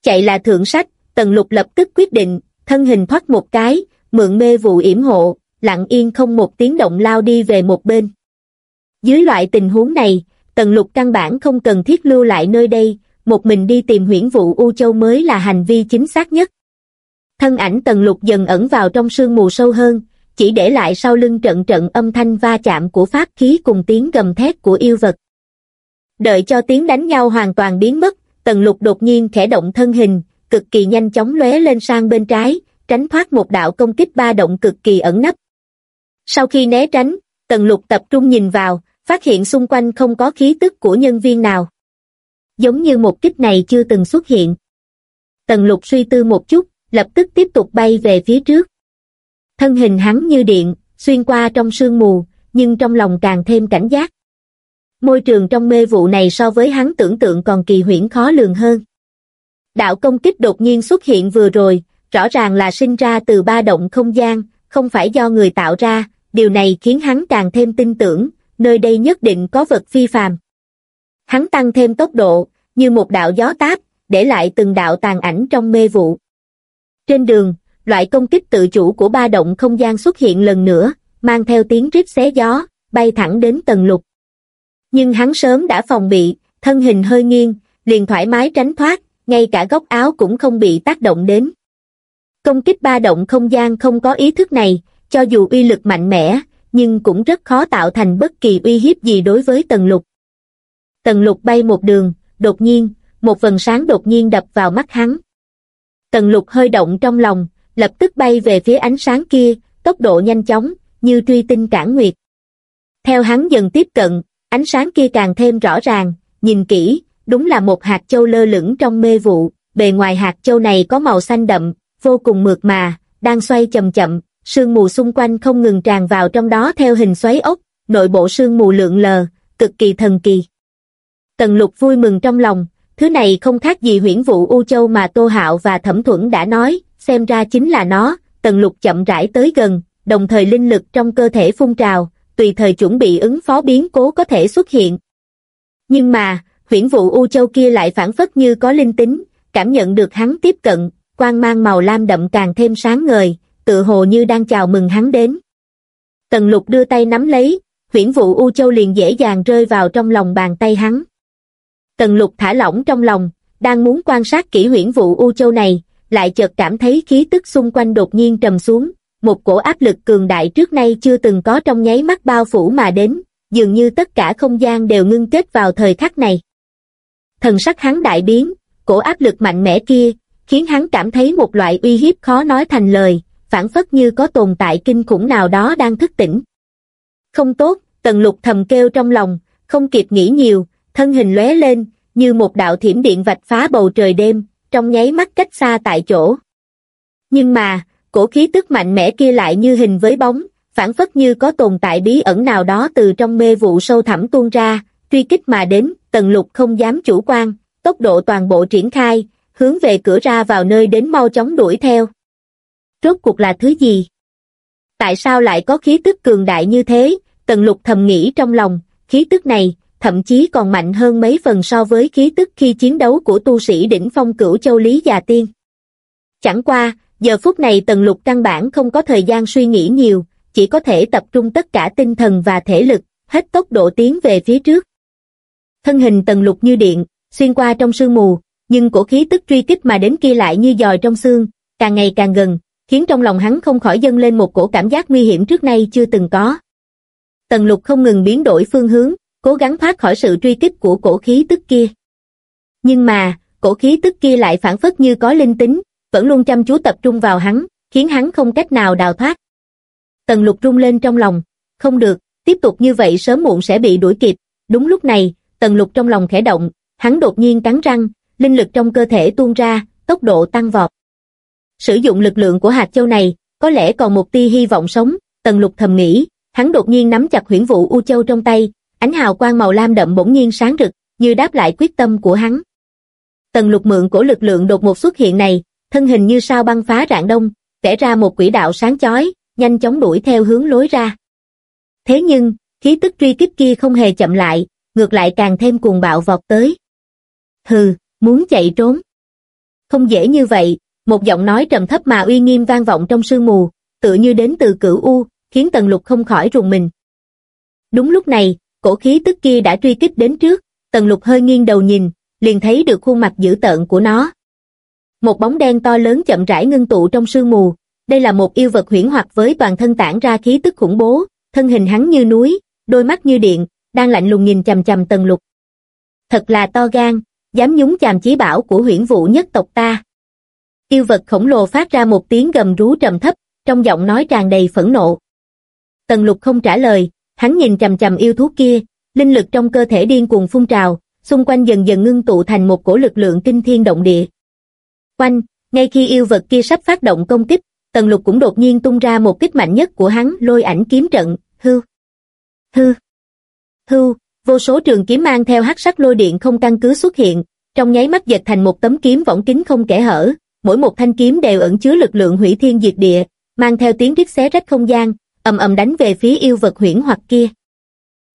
Chạy là thượng sách, tần lục lập tức quyết định, thân hình thoát một cái, mượn mê vụ yểm hộ, lặng yên không một tiếng động lao đi về một bên. Dưới loại tình huống này, tần lục căn bản không cần thiết lưu lại nơi đây, một mình đi tìm huyễn vụ U Châu mới là hành vi chính xác nhất. Thân ảnh tần lục dần ẩn vào trong sương mù sâu hơn, chỉ để lại sau lưng trận trận âm thanh va chạm của pháp khí cùng tiếng gầm thét của yêu vật. Đợi cho tiếng đánh nhau hoàn toàn biến mất, tần lục đột nhiên khẽ động thân hình, cực kỳ nhanh chóng lóe lên sang bên trái, tránh thoát một đạo công kích ba động cực kỳ ẩn nấp. Sau khi né tránh, tần lục tập trung nhìn vào, phát hiện xung quanh không có khí tức của nhân viên nào. Giống như một kích này chưa từng xuất hiện. Tần lục suy tư một chút, lập tức tiếp tục bay về phía trước. Thân hình hắn như điện, xuyên qua trong sương mù, nhưng trong lòng càng thêm cảnh giác. Môi trường trong mê vụ này so với hắn tưởng tượng còn kỳ huyễn khó lường hơn. Đạo công kích đột nhiên xuất hiện vừa rồi, rõ ràng là sinh ra từ ba động không gian, không phải do người tạo ra, điều này khiến hắn càng thêm tin tưởng, nơi đây nhất định có vật phi phàm. Hắn tăng thêm tốc độ, như một đạo gió táp, để lại từng đạo tàn ảnh trong mê vụ. Trên đường, loại công kích tự chủ của ba động không gian xuất hiện lần nữa, mang theo tiếng rít xé gió, bay thẳng đến tầng lục. Nhưng hắn sớm đã phòng bị, thân hình hơi nghiêng, liền thoải mái tránh thoát, ngay cả góc áo cũng không bị tác động đến. Công kích ba động không gian không có ý thức này, cho dù uy lực mạnh mẽ, nhưng cũng rất khó tạo thành bất kỳ uy hiếp gì đối với tần lục. Tần lục bay một đường, đột nhiên, một vần sáng đột nhiên đập vào mắt hắn. Tần lục hơi động trong lòng, lập tức bay về phía ánh sáng kia, tốc độ nhanh chóng, như truy tinh cản nguyệt. Theo hắn dần tiếp cận, ánh sáng kia càng thêm rõ ràng, nhìn kỹ, đúng là một hạt châu lơ lửng trong mê vụ, bề ngoài hạt châu này có màu xanh đậm, vô cùng mượt mà, đang xoay chậm chậm, sương mù xung quanh không ngừng tràn vào trong đó theo hình xoáy ốc, nội bộ sương mù lượn lờ, cực kỳ thần kỳ. Tần lục vui mừng trong lòng, thứ này không khác gì huyễn vụ U Châu mà Tô Hạo và Thẩm Thuẫn đã nói, xem ra chính là nó, tần lục chậm rãi tới gần, đồng thời linh lực trong cơ thể phun trào, tùy thời chuẩn bị ứng phó biến cố có thể xuất hiện. Nhưng mà, huyễn vụ U Châu kia lại phản phất như có linh tính, cảm nhận được hắn tiếp cận, quang mang màu lam đậm càng thêm sáng ngời, tự hồ như đang chào mừng hắn đến. Tần lục đưa tay nắm lấy, huyễn vụ U Châu liền dễ dàng rơi vào trong lòng bàn tay hắn. Tần lục thả lỏng trong lòng, đang muốn quan sát kỹ huyển vụ U Châu này, lại chợt cảm thấy khí tức xung quanh đột nhiên trầm xuống, một cổ áp lực cường đại trước nay chưa từng có trong nháy mắt bao phủ mà đến, dường như tất cả không gian đều ngưng kết vào thời khắc này. Thần sắc hắn đại biến, cổ áp lực mạnh mẽ kia, khiến hắn cảm thấy một loại uy hiếp khó nói thành lời, phản phất như có tồn tại kinh khủng nào đó đang thức tỉnh. Không tốt, tần lục thầm kêu trong lòng, không kịp nghĩ nhiều, thân hình lóe lên, như một đạo thiểm điện vạch phá bầu trời đêm, trong nháy mắt cách xa tại chỗ. Nhưng mà, cổ khí tức mạnh mẽ kia lại như hình với bóng, phản phất như có tồn tại bí ẩn nào đó từ trong mê vụ sâu thẳm tuôn ra, truy kích mà đến, tần lục không dám chủ quan, tốc độ toàn bộ triển khai, hướng về cửa ra vào nơi đến mau chóng đuổi theo. Rốt cuộc là thứ gì? Tại sao lại có khí tức cường đại như thế? Tần lục thầm nghĩ trong lòng, khí tức này, thậm chí còn mạnh hơn mấy phần so với khí tức khi chiến đấu của tu sĩ đỉnh phong cửu châu Lý Già Tiên. Chẳng qua, giờ phút này tần lục căn bản không có thời gian suy nghĩ nhiều, chỉ có thể tập trung tất cả tinh thần và thể lực, hết tốc độ tiến về phía trước. Thân hình tần lục như điện, xuyên qua trong sương mù, nhưng cổ khí tức truy kích mà đến kia lại như dòi trong xương, càng ngày càng gần, khiến trong lòng hắn không khỏi dâng lên một cổ cảm giác nguy hiểm trước nay chưa từng có. Tần lục không ngừng biến đổi phương hướng, cố gắng thoát khỏi sự truy kích của cổ khí tức kia. Nhưng mà, cổ khí tức kia lại phản phất như có linh tính, vẫn luôn chăm chú tập trung vào hắn, khiến hắn không cách nào đào thoát. Tần lục rung lên trong lòng, không được, tiếp tục như vậy sớm muộn sẽ bị đuổi kịp. Đúng lúc này, tần lục trong lòng khẽ động, hắn đột nhiên cắn răng, linh lực trong cơ thể tuôn ra, tốc độ tăng vọt. Sử dụng lực lượng của hạt châu này, có lẽ còn một tia hy vọng sống, tần lục thầm nghĩ, hắn đột nhiên nắm chặt huyễn vụ U Châu trong tay, ánh hào quang màu lam đậm bỗng nhiên sáng rực, như đáp lại quyết tâm của hắn. Tần lục mượn của lực lượng đột một xuất hiện này, thân hình như sao băng phá rạng đông, vẽ ra một quỹ đạo sáng chói, nhanh chóng đuổi theo hướng lối ra. Thế nhưng, khí tức truy kích kia không hề chậm lại, ngược lại càng thêm cuồng bạo vọt tới. Hừ, muốn chạy trốn. Không dễ như vậy, một giọng nói trầm thấp mà uy nghiêm vang vọng trong sương mù, tựa như đến từ cửu U, khiến Tần Lục không khỏi rùng mình. Đúng lúc này, cổ khí tức kia đã truy kích đến trước, Tần Lục hơi nghiêng đầu nhìn, liền thấy được khuôn mặt dữ tợn của nó. Một bóng đen to lớn chậm rãi ngưng tụ trong sương mù, đây là một yêu vật huyễn hoặc với toàn thân tản ra khí tức khủng bố, thân hình hắn như núi, đôi mắt như điện, đang lạnh lùng nhìn chằm chằm Tần Lục. Thật là to gan, dám nhúng chàm chí bảo của huyễn vụ nhất tộc ta. Yêu vật khổng lồ phát ra một tiếng gầm rú trầm thấp, trong giọng nói tràn đầy phẫn nộ. Tần lục không trả lời, hắn nhìn chầm chầm yêu thú kia, linh lực trong cơ thể điên cuồng phun trào, xung quanh dần dần ngưng tụ thành một cổ lực lượng kinh thiên động địa. Quanh, ngay khi yêu vật kia sắp phát động công kích, tần lục cũng đột nhiên tung ra một kích mạnh nhất của hắn lôi ảnh kiếm trận, hư. Hư. Hư, vô số trường kiếm mang theo hắc sắc lôi điện không căn cứ xuất hiện, trong nháy mắt dệt thành một tấm kiếm võng kính không kẻ hở, mỗi một thanh kiếm đều ẩn chứa lực lượng hủy thiên diệt địa, mang theo tiếng rít xé rách không gian, ầm ầm đánh về phía yêu vật huyễn hoặc kia.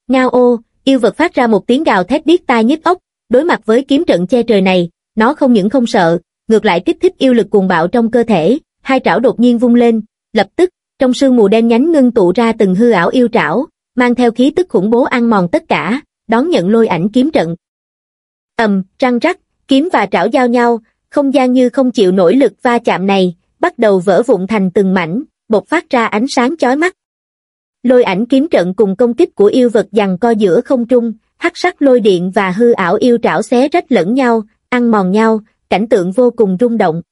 Ngao ô, yêu vật phát ra một tiếng gào thét điếc tai nhức óc, đối mặt với kiếm trận che trời này, nó không những không sợ, ngược lại kích thích yêu lực cuồng bạo trong cơ thể, hai trảo đột nhiên vung lên, lập tức, trong sương mù đen nhánh ngưng tụ ra từng hư ảo yêu trảo, mang theo khí tức khủng bố ăn mòn tất cả, đón nhận lôi ảnh kiếm trận. ầm, răng rắc, kiếm và trảo giao nhau, không gian như không chịu nổi lực va chạm này, bắt đầu vỡ vụn thành từng mảnh, bộc phát ra ánh sáng chói mắt. Lôi ảnh kiếm trận cùng công kích của yêu vật giằng co giữa không trung, hắc sắc lôi điện và hư ảo yêu trảo xé rách lẫn nhau, ăn mòn nhau, cảnh tượng vô cùng rung động.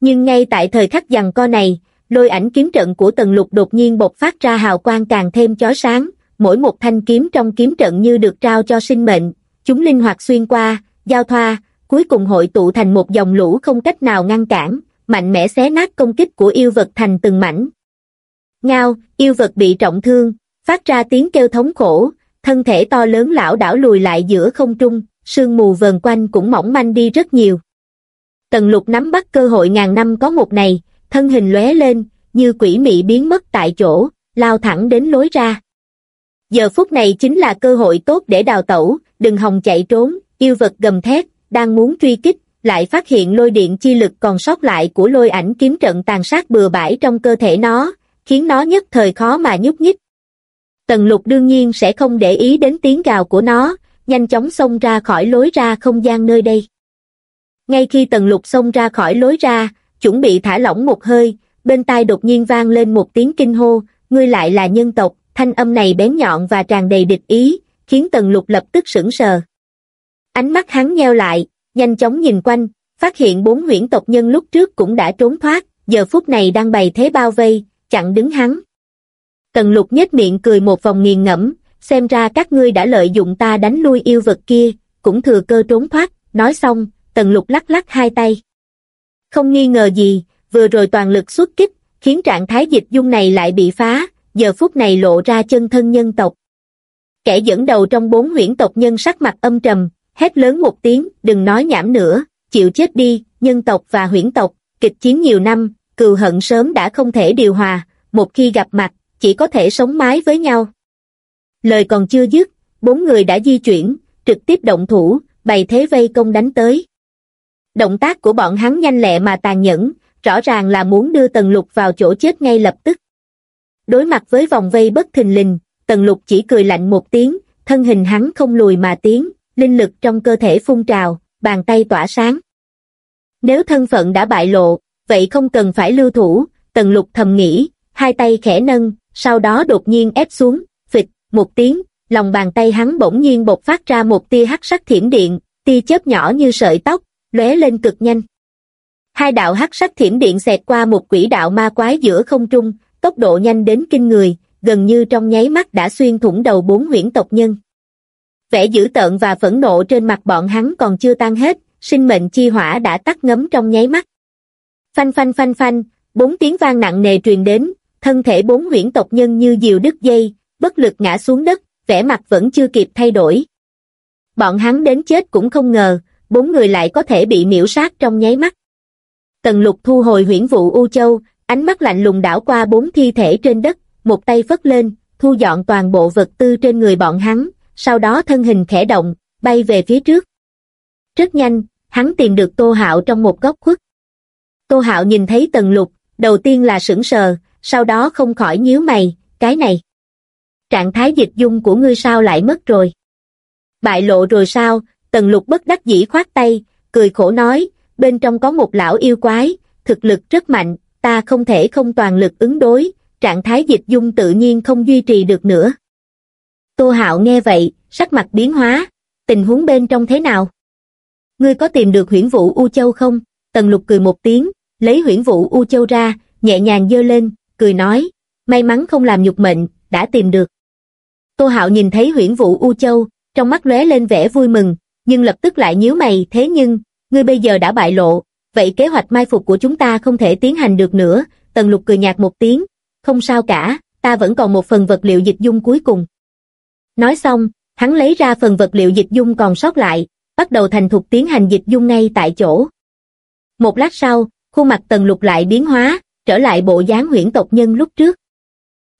Nhưng ngay tại thời khắc giằng co này, lôi ảnh kiếm trận của tần lục đột nhiên bộc phát ra hào quang càng thêm chói sáng, mỗi một thanh kiếm trong kiếm trận như được trao cho sinh mệnh, chúng linh hoạt xuyên qua, giao thoa, cuối cùng hội tụ thành một dòng lũ không cách nào ngăn cản, mạnh mẽ xé nát công kích của yêu vật thành từng mảnh. Ngao, yêu vật bị trọng thương, phát ra tiếng kêu thống khổ, thân thể to lớn lão đảo lùi lại giữa không trung, sương mù vờn quanh cũng mỏng manh đi rất nhiều. Tần lục nắm bắt cơ hội ngàn năm có một này, thân hình lóe lên, như quỷ mị biến mất tại chỗ, lao thẳng đến lối ra. Giờ phút này chính là cơ hội tốt để đào tẩu, đừng hòng chạy trốn, yêu vật gầm thét, đang muốn truy kích, lại phát hiện lôi điện chi lực còn sót lại của lôi ảnh kiếm trận tàn sát bừa bãi trong cơ thể nó, khiến nó nhất thời khó mà nhúc nhích. Tần lục đương nhiên sẽ không để ý đến tiếng gào của nó, nhanh chóng xông ra khỏi lối ra không gian nơi đây. Ngay khi tần lục xông ra khỏi lối ra, chuẩn bị thả lỏng một hơi, bên tai đột nhiên vang lên một tiếng kinh hô, ngươi lại là nhân tộc, thanh âm này bén nhọn và tràn đầy địch ý, khiến tần lục lập tức sững sờ. Ánh mắt hắn nheo lại, nhanh chóng nhìn quanh, phát hiện bốn huyễn tộc nhân lúc trước cũng đã trốn thoát, giờ phút này đang bày thế bao vây, chặn đứng hắn. Tần lục nhếch miệng cười một vòng nghiền ngẫm, xem ra các ngươi đã lợi dụng ta đánh lui yêu vật kia, cũng thừa cơ trốn thoát, nói xong, tần lục lắc lắc hai tay. Không nghi ngờ gì, vừa rồi toàn lực xuất kích, khiến trạng thái dịch dung này lại bị phá, giờ phút này lộ ra chân thân nhân tộc. Kẻ dẫn đầu trong bốn huyễn tộc nhân sắc mặt âm trầm, hét lớn một tiếng, đừng nói nhảm nữa, chịu chết đi, nhân tộc và huyễn tộc, kịch chiến nhiều năm, cừu hận sớm đã không thể điều hòa, một khi gặp mặt, chỉ có thể sống mái với nhau. Lời còn chưa dứt, bốn người đã di chuyển, trực tiếp động thủ, bày thế vây công đánh tới. Động tác của bọn hắn nhanh lẹ mà tàn nhẫn, rõ ràng là muốn đưa Tần Lục vào chỗ chết ngay lập tức. Đối mặt với vòng vây bất thình lình, Tần Lục chỉ cười lạnh một tiếng, thân hình hắn không lùi mà tiến, linh lực trong cơ thể phun trào, bàn tay tỏa sáng. Nếu thân phận đã bại lộ, vậy không cần phải lưu thủ, Tần Lục thầm nghĩ, hai tay khẽ nâng, sau đó đột nhiên ép xuống, phịch, một tiếng, lòng bàn tay hắn bỗng nhiên bộc phát ra một tia hắc sắc thiểm điện, tia chớp nhỏ như sợi tóc, lóe lên cực nhanh. Hai đạo hắc sắc thiểm điện xẹt qua một quỹ đạo ma quái giữa không trung, tốc độ nhanh đến kinh người, gần như trong nháy mắt đã xuyên thủng đầu bốn huyễn tộc nhân. Vẻ dữ tợn và phẫn nộ trên mặt bọn hắn còn chưa tan hết, sinh mệnh chi hỏa đã tắt ngấm trong nháy mắt. Phanh phanh phanh phanh, bốn tiếng vang nặng nề truyền đến, thân thể bốn huyễn tộc nhân như diều đứt dây, bất lực ngã xuống đất, vẻ mặt vẫn chưa kịp thay đổi. Bọn hắn đến chết cũng không ngờ, bốn người lại có thể bị miễu sát trong nháy mắt. Tần lục thu hồi huyễn vụ U Châu, ánh mắt lạnh lùng đảo qua bốn thi thể trên đất, một tay phất lên, thu dọn toàn bộ vật tư trên người bọn hắn, sau đó thân hình khẽ động, bay về phía trước. Rất nhanh, hắn tìm được Tô Hạo trong một góc khuất. Tô Hạo nhìn thấy Tần Lục, đầu tiên là sững sờ, sau đó không khỏi nhíu mày, cái này. Trạng thái dịch dung của ngươi sao lại mất rồi? Bại lộ rồi sao? Tần Lục bất đắc dĩ khoát tay, cười khổ nói, bên trong có một lão yêu quái, thực lực rất mạnh, ta không thể không toàn lực ứng đối, trạng thái dịch dung tự nhiên không duy trì được nữa. Tô Hạo nghe vậy, sắc mặt biến hóa, tình huống bên trong thế nào? Ngươi có tìm được huyễn vụ U Châu không? Tần lục cười một tiếng, lấy huyễn vụ U Châu ra, nhẹ nhàng dơ lên, cười nói, may mắn không làm nhục mệnh, đã tìm được. Tô Hạo nhìn thấy huyễn vụ U Châu, trong mắt lóe lên vẻ vui mừng, nhưng lập tức lại nhíu mày, thế nhưng, ngươi bây giờ đã bại lộ, vậy kế hoạch mai phục của chúng ta không thể tiến hành được nữa, Tần Lục cười nhạt một tiếng, không sao cả, ta vẫn còn một phần vật liệu dịch dung cuối cùng. Nói xong, hắn lấy ra phần vật liệu dịch dung còn sót lại, bắt đầu thành thục tiến hành dịch dung ngay tại chỗ. Một lát sau, khuôn mặt Tần Lục lại biến hóa, trở lại bộ dáng huyễn tộc nhân lúc trước.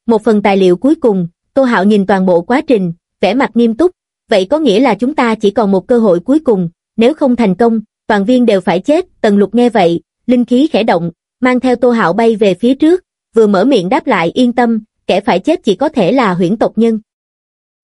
Một phần tài liệu cuối cùng, Tô Hạo nhìn toàn bộ quá trình, vẻ mặt nghiêm túc, vậy có nghĩa là chúng ta chỉ còn một cơ hội cuối cùng, nếu không thành công, toàn viên đều phải chết, Tần Lục nghe vậy, linh khí khẽ động, mang theo Tô Hạo bay về phía trước, vừa mở miệng đáp lại yên tâm, kẻ phải chết chỉ có thể là huyễn tộc nhân.